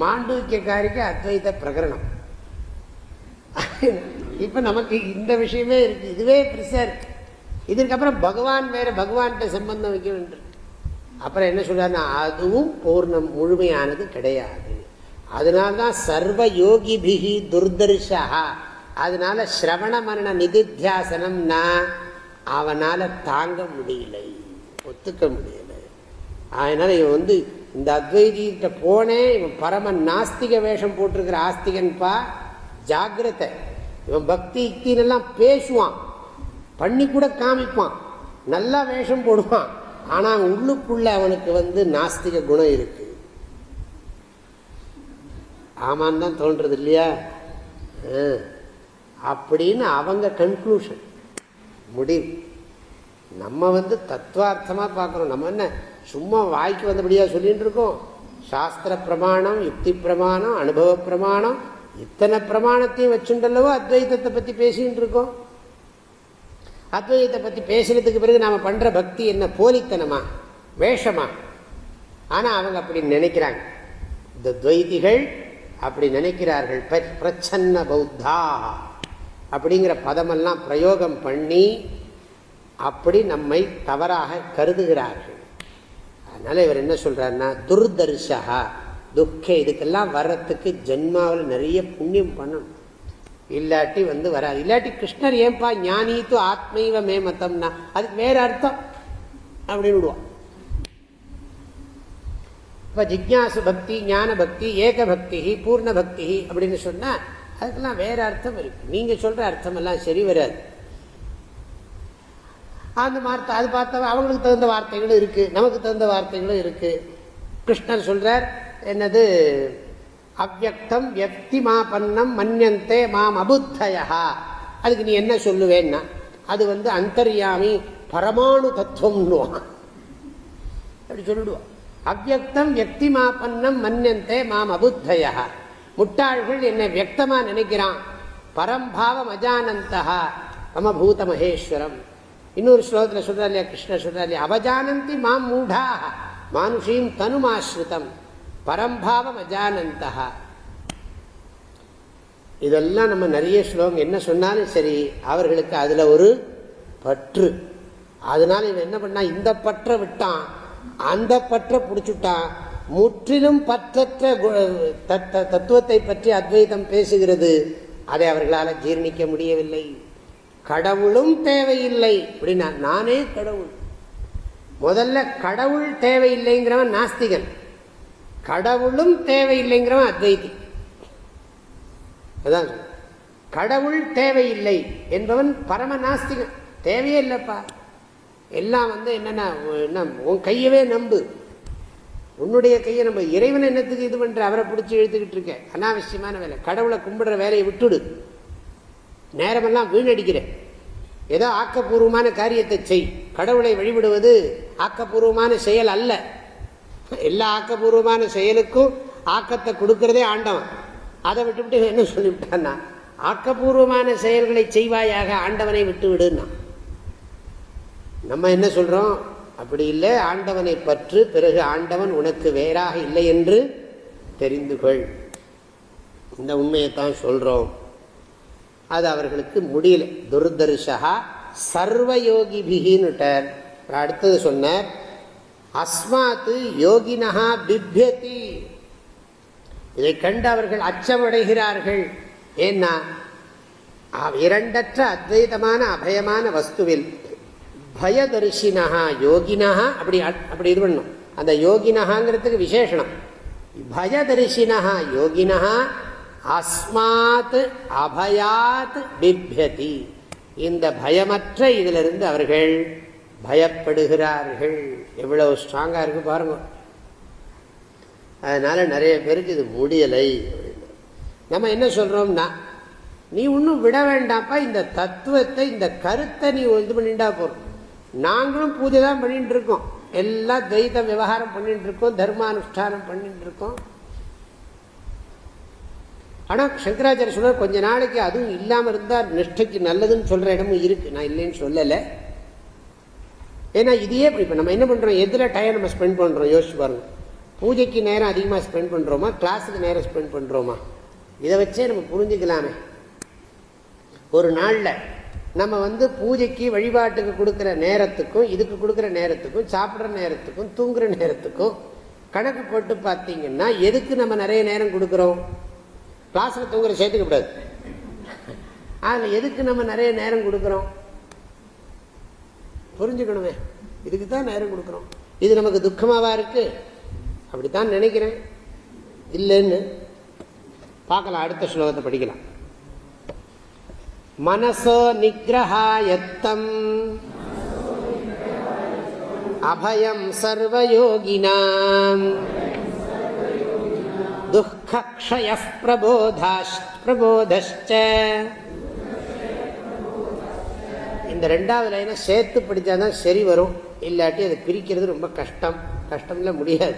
மாண்டூக்கியக்காரிக்கு அத்வைத பிரகரணம். இப்ப நமக்கு இந்த விஷயமே இருக்கு. இதுவே பெருசா இருக்கு இதுக்கப்புறம் பகவான் வேற பகவான்கிட்ட சம்பந்தம் வைக்க வேண்டும். அப்புறம் என்ன சொல்றாருன்னா அதுவும் பூர்ணம் முழுமையானது கிடையாது. அதனால்தான் சர்வ யோகிபிகி துர்தர்ஷா அதனால சிரவண மரண நிதித்தியாசனம்னா அவனால தாங்க முடியலை. ஒத்துக்க முடியலை. அதனால இவன் வந்து இந்த அத்வைதிகிட்ட போனேன். இவன் பரம நாஸ்திக வேஷம் போட்டிருக்கிற ஆஸ்திகன்பா ஜாகிரதை. இவன் பக்தி இக்தினெல்லாம் பேசுவான். பண்ணி கூட காமிப்பான். நல்லா வேஷம் போடுவான். ஆனால் உள்ளுக்குள்ள அவனுக்கு வந்து நாஸ்திக குணம் இருக்கு. ஆமான்னு தான் தோன்றது இல்லையா? அப்படின்னு அவங்க கன்க்ளூஷன் முடிவு. நம்ம வந்து தத்துவார்த்தமாக பார்க்குறோம். நம்ம என்ன சும்மா வாய்க்கு வந்தபடியாக சொல்லிகிட்டு இருக்கோம். சாஸ்திர பிரமாணம் யுக்தி பிரமாணம் அனுபவ பிரமாணம் இத்தனை பிரமாணத்தையும் வச்சுண்டல்லவோ அத்வைத்தத்தை பற்றி பேசிகிட்டு இருக்கோம் அத்வைதத்தை பற்றி பேசினதுக்கு பிறகு நாம் பண்ணுற பக்தி என்ன? போலித்தனமா? வேஷமா? ஆனால் அவங்க அப்படி நினைக்கிறாங்க. இந்த துவைதிகள் அப்படி நினைக்கிறார்கள். பிரச்சன்ன பௌத்தா. அப்படிங்கிற பதமெல்லாம் பிரயோகம் பண்ணி அப்படி நம்மை தவறாக கருதுகிறார்கள். அதனால் இவர் என்ன சொல்றாருன்னா துர்தர்ஷகா. துக்கம் இதுக்கெல்லாம் வர்றதுக்கு ஜென்மாவில் நிறைய புண்ணியம் பண்ணணும் இல்லாட்டி வந்து வராது. இல்லாட்டி கிருஷ்ணர் ஏன்பா ஞானீத்து ஆத்மைவ மேமத்தம்னா அதுக்கு வேற அர்த்தம். அப்படின்னு விடுவான். இப்போ ஜிக்யாசு பக்தி ஞான பக்தி ஏக பக்தி பூர்ண பக்தி அப்படின்னு சொன்னா அதுக்கெல்லாம் வேற அர்த்தம் இருக்கு. நீங்க சொல்ற அர்த்தம் எல்லாம் சரி வராது. அந்த வார்த்தை அது பார்த்தா அவங்களுக்கு தகுந்த வார்த்தைகளும் இருக்கு நமக்கு தகுந்த வார்த்தைகளும் இருக்கு. கிருஷ்ணர் சொல்றார் என்னது? அவ்வக்தம் வியக்தி மாபன்னம் மன்யந்தே மாம் அபுத்தயா அதுக்கு நீ என்ன சொல்லுவேன்னா அது வந்து அந்தர்யாமி பரமாணு தத்துவம்னுவான் அப்படி சொல்லிடுவான் அவ்வக்தம் வியக்தி மாப்பன்னம் மன்னந்தே மாம் அபுத்தயா முட்டாள்கள் என்னை வியக்தமா நினைக்கிறான். பரம்பாவம் அஜானந்தா மம பூத மகேஸ்வரம். இன்னொரு ஸ்லோகத்தில் சொல்றா இல்லையா கிருஷ்ண சொல்றா இல்லையா அவஜானந்தி மாம் மூடாக மானுஷீம் தனுமாஸ்ருதம். பரம்பாவம் அஜானந்தா இதெல்லாம் நம்ம நிறைய ஸ்லோகம் என்ன சொன்னாலும் சரி அவர்களுக்கு அதில் ஒரு பற்று. அதனால இவன் என்ன பண்ணா இந்த பற்றை விட்டான். அந்த பற்றை பிடிச்சுட்டான். முற்றிலும் பற்றற்ற தத்துவத்தை பற்றி அத்வைதம் பேசுகிறது. அதை அவர்களால் ஜீர்ணிக்க முடியவில்லை. கடவுளும் தேவையில்லை. அப்படின்னா நானே கடவுள். முதல்ல கடவுள் தேவையில்லைங்கிறவன் நாஸ்திகன். கடவுளும் தேவையில்லைங்கிறவன் அத்வைதி. அதான் கடவுள் தேவையில்லை என்பவன் பரம நாஸ்திகன் தேவையே இல்லைப்பா. எல்லாம் வந்து என்னன்னா உன் கையவே நம்பு. உன்னுடைய கையை நம்ம இறைவன் என்னத்துக்கு இது பண்ற? அவரை பிடிச்சி இழுத்துக்கிட்டு இருக்க. அனாவசியமான வேலை. கடவுளை கும்பிடுற வேலையை விட்டுடு. நேரமெல்லாம் வீணடிக்கிற. ஏதோ ஆக்கப்பூர்வமான காரியத்தை செய். கடவுளை வழிபடுவது ஆக்கப்பூர்வமான செயல் அல்ல. எல்லா ஆக்கப்பூர்வமான செயலுக்கும் ஆக்கத்தை கொடுக்கறதே ஆண்டவன். அதை விட்டுவிட்டு என்ன சொல்லிவிட்டான்னா ஆக்கப்பூர்வமான செயல்களை செய்வாயாக ஆண்டவனை விட்டு விடுன்னா நம்ம என்ன சொல்றோம்? அப்படி இல்லை ஆண்டவனை பற்று பிறகு ஆண்டவன் உனக்கு வேறாக இல்லை என்று தெரிந்து கொள். இந்த உண்மையைத்தான் சொல்றோம். அது அவர்களுக்கு முடியல. துர்தர்ஷா சர்வயோகிபிகின்னுட்டார். அடுத்தது சொன்னார் அஸ்மாத் யோகினஹா பிப்யதி. இதை கண்டு அவர்கள் அச்சமடைகிறார்கள். ஏன்னா இரண்டற்ற அத்வைதமான அபயமான வஸ்துவில் பயதரிசினஹா யோகினஹா அப்படி அப்படி இது பண்ணும். அந்த யோகினஹாங்கிறதுக்கு விசேஷனம் பயதரிசினஹா யோகினஹா அஸ்மாத் அபயாத் பிப்யதி. இந்த பயமற்ற இதிலிருந்து அவர்கள் பயப்படுகிறார்கள். எவ்வளவு ஸ்ட்ராங்காக இருக்கு பாருங்க. அதனால் நிறைய பேருக்கு இது முடியலை. நம்ம என்ன சொல்கிறோம்னா நீ ஒன்றும் விட வேண்டாம்ப்பா இந்த தத்துவத்தை இந்த கருத்தை நீ இது பண்ணிட்டா போறோம் நாங்களும் பூஜை தான் பண்ணிட்டு இருக்கோம். எல்லாம் துவைத விவகாரம் பண்ணிட்டு இருக்கோம் தர்மானுஷ்டானம் பண்ணிட்டு இருக்கோம். ஆனால் சங்கராச்சாரிய சொல்ற கொஞ்ச நாளைக்கு அதுவும் இல்லாமல் இருந்தால் நிஷ்டைக்கு நல்லதுன்னு சொல்கிற இடமும் இருக்குது நான் இல்லைன்னு சொல்லலை. ஏன்னா இதையே இப்போ நம்ம என்ன பண்ணுறோம் எதில் டைம் நம்ம ஸ்பெண்ட் பண்ணுறோம் யோசிச்சு பாருங்கள் பூஜைக்கு நேரம் அதிகமாக ஸ்பெண்ட் பண்ணுறோமா கிளாஸுக்கு நேரம் ஸ்பெண்ட் பண்ணுறோமா இதை வச்சே நம்ம புரிஞ்சுக்கலாமே. ஒரு நாளில் நம்ம வந்து பூஜைக்கு வழிபாட்டுக்கு கொடுக்குற நேரத்துக்கும் இதுக்கு கொடுக்குற நேரத்துக்கும் சாப்பிட்ற நேரத்துக்கும் தூங்குற நேரத்துக்கும் கணக்கு போட்டு பார்த்தீங்கன்னா எதுக்கு நம்ம நிறைய நேரம் கொடுக்குறோம்? கிளாஸில் தூங்குற சேர்த்துக்க கூடாது. அதில் எதுக்கு நம்ம நிறைய நேரம் கொடுக்குறோம்? புரிஞ்சுக்கணுமே. இதுக்கு தான் நேரம் கொடுக்குறோம். இது நமக்கு துக்கமாவா இருக்கு? அப்படித்தான் நினைக்கிறேன். இல்லைன்னு பார்க்கலாம் அடுத்த ஸ்லோகத்தை படிக்கலாம். மனசோ நிகிரகாயத்தம் அபயம் சர்வயோகினாம். துக்கக்ஷய பிரபோதாஷ்ட இந்த ரெண்டாவது லைனை சேர்த்து படித்தாதான் சரி வரும். இல்லாட்டி அதை பிரிக்கிறது ரொம்ப கஷ்டம். கஷ்டம்ல முடியாது.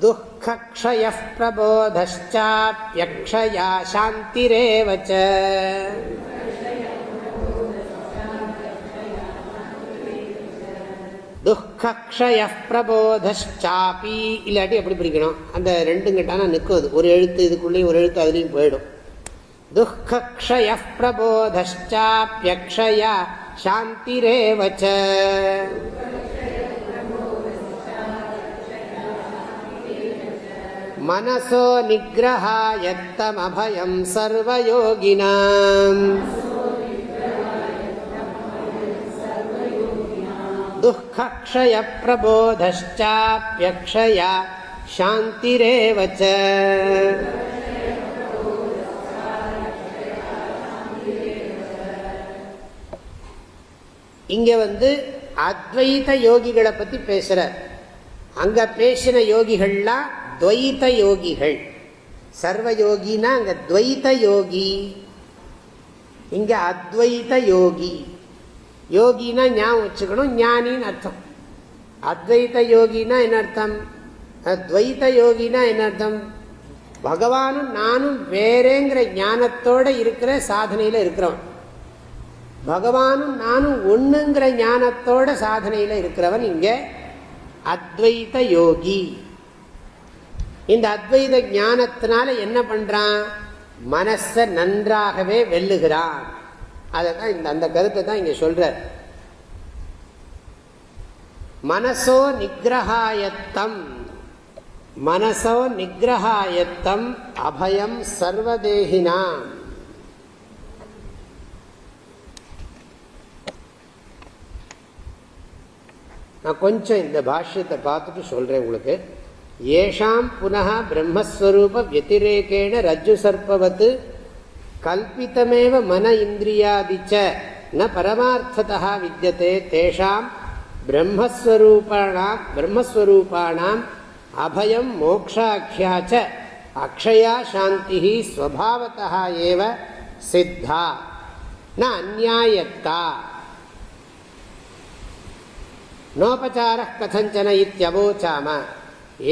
துக்கக்ஷய பிரபோதாப்யக்ஷயா சாந்திரேவச்ச. துக்கக்ஷய பிரபோதாபி இல்லாட்டி எப்படி பிரிக்கணும்? அந்த ரெண்டு கிட்டானா நிற்கும் ஒரு எழுத்து இதுக்குள்ளேயும் ஒரு எழுத்து அதுலேயும் போயிடும். துக்கக்ஷய பிரபோதாப்யக்ஷயா சாந்திரேவச்ச மனசோ நிகிரகாயத்தமபயம் சர்வயோகினாம் துக்கக்ஷய பிரபோதாப்யக்ஷயா சாந்திரேவச்ச இங்கே வந்து அத்வைத யோகிகளை பற்றி பேசுகிறார் அங்கே பேசின யோகிகள்லாம் துவைத யோகிகள். சர்வ யோகினா அங்கே துவைத யோகி. இங்கே அத்வைத யோகி. யோகினா ஞாபகம் வச்சுக்கணும் ஞானின்னு அர்த்தம். அத்வைத யோகினா என்ன அர்த்தம்? துவைத்த யோகினா என்ன அர்த்தம்? பகவானும் நானும் வேறேங்கிற ஞானத்தோட இருக்கிற சாதனையில் இருக்கிறவன் பகவானும் நானும் ஒண்ணுங்கிற ஞானத்தோட சாதனையில இருக்கிறவன் இங்க அத்வைத யோகி. இந்த அத்வைத ஞானத்தினால என்ன பண்றான்? மனச நன்றாகவே வெல்லுகிறான். அதான் இந்த அந்த கருத்தை தான் இங்க சொல்ற மனசோ நிகிரகாயத்தம். மனசோ நிகிரகாயத்தம் அபயம் சர்வதேகினாம். நான் கொஞ்சம் இந்த பாஷ்யத்தை பார்த்துட்டு சொல்கிறேன் உங்களுக்கு. ஏஷாம் புனः பிரம்மஸ்வரூப வத்திரேக்கேண ரஜ்ஜு சர்ப்பவத் கல்பித்தமேவ மன இந்திரியாதிச்ச ந பரமார்த்ததா வித்தியதே தேஷாம் பிரம்மஸ்வரூபாணாம் பிரம்மஸ்வரூபாணாம் அபயம் மோக்ஷாக்கியாச்ச அக்ஷயா சாந்தி ஸ்வபாவத்தா ஏவ சித்தா. ந அந்நாயத்தா நோபச்சார கதஞ்சன இத்தியவோச்சாம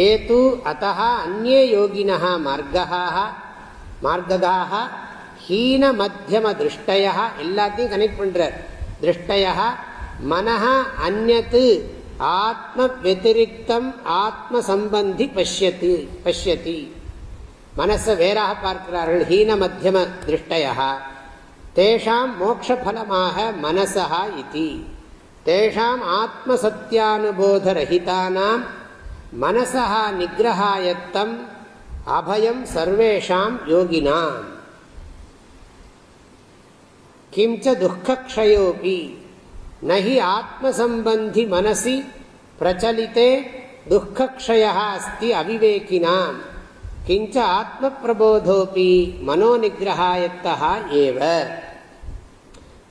ஏது அத்த அந்நே யோகினः மார்காக மார்க்ககாக ஹீன மத்தியம திருஷ்டய எல்லாத்தையும் கனெக்ட் பண்ணுறார் திருஷ்டய மனஹ அந்நத்து ஆத்ம வத்திரிக்தம் ஆத்ம சம்பந்தி பஷ்யத்து பஷ்யதி மனசை வேறாக பார்க்கிறார்கள். ஹீன மத்தியம திருஷ்டய தேஷாம் மோக்ஷபலமாக மனசா இது தேஷாம் ஆத்மசத்தியானுபோதரகிதானாம் மனசா நிகிரகாயத்தம் அபயம் சர்வேஷாம் யோகினாம். கிஞ்ச துக்கக்ஷயோபி நகி ஆத்மசம்பந்தி மனசி பிரச்சலித்தே துக்கக்ஷயா அஸ்தி அவிவேகினாம். கிஞ்ச ஆத்ம பிரபோதோபி மனோநிகிரகாயத்தா ஏவ.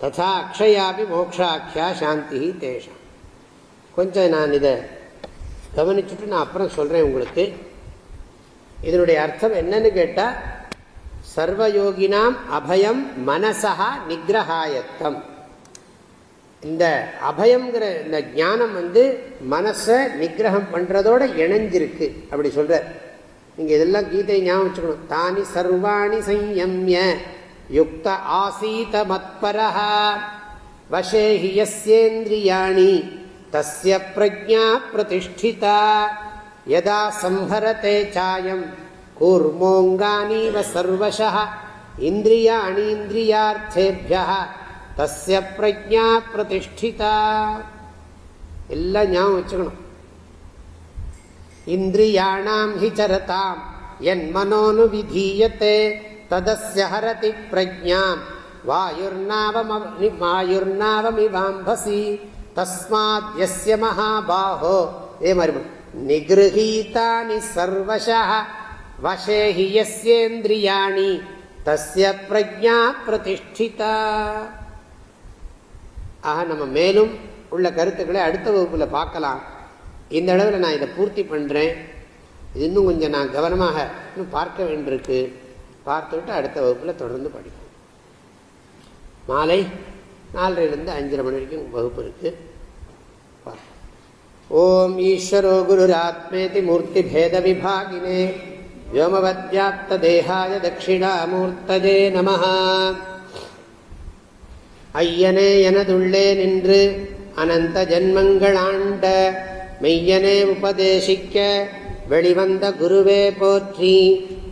ததா அக்ஷயாபி மோக்ஷாக்கியா சாந்தி தேஷம் கொஞ்சம் நான் இதை கவனிச்சுட்டு நான் அப்புறம் சொல்கிறேன் உங்களுக்கு. இதனுடைய அர்த்தம் என்னன்னு கேட்டால் சர்வயோகினாம் அபயம் மனசா நிகிரகாயத்தம். இந்த அபயங்கிற இந்த ஞானம் வந்து மனசை நிகிரகம் பண்ணுறதோட இணைஞ்சிருக்கு அப்படி சொல்கிறார் நீங்கள் இதெல்லாம் கீதை ஞாபகம் வச்சுக்கணும். தானி சர்வாணி சம்யம்ய யுக்த ஆசீத மத்பரஹ. வசேஹி யஸ்யேந்திரியாணி. தஸ்ய பிரஜா பிரதிஷ்டிதா யதா சம்பரதே சாயம். கூர்மோங்கானீவ சர்வச இந்திரியாணீந்திரியார்த்தேபிய தஸ்ய பிரஜா பிரதிஷ்டிதா எல்லாம் ஞாபகம் வச்சுக்கணும். இந்திரியாணாம் ஹி சரதாம். என் மனோனு விதீயத்தே ததஸ்ய ஹரதி பிரஜாம் வாயுர்நாவமிவாம்பசி தஸ்மாத் யஸ்ய மகாபாஹோ இதே மாதிரி நிகிருஹீதானி சர்வசா வசே ஹி யஸ்யேந்திரியாணி தஸ்ய பிரஜா பிரதிஷ்டிதா ஆக நம்ம மேலும் உள்ள கருத்துக்களை அடுத்த வகுப்பில் பார்க்கலாம். இந்த அளவில் நான் இதை பூர்த்தி பண்ணுறேன் இன்னும் கொஞ்சம் நான் கவனமாக இன்னும் பார்க்க வேண்டியிருக்கு. பார்த்துவிட்டு அடுத்த வகுப்பில் தொடர்ந்து படிப்போம். மாலை நாலரைலேருந்து அஞ்சரை மணி வரைக்கும் வகுப்பு இருக்குது ஓம் ஈஸ்வரோ குருராத்மேதி மூர்த்தி பேத விபாகினே. வியோமவத்யாப்த தேகாய தட்சிணாமூர்த்ததே நம ஐயனே எனதுள்ளே நின்று அனந்த ஜென்மங்களாண்ட மெய்யனே உபதேசிக்க வெளிவந்த குருவே போற்றி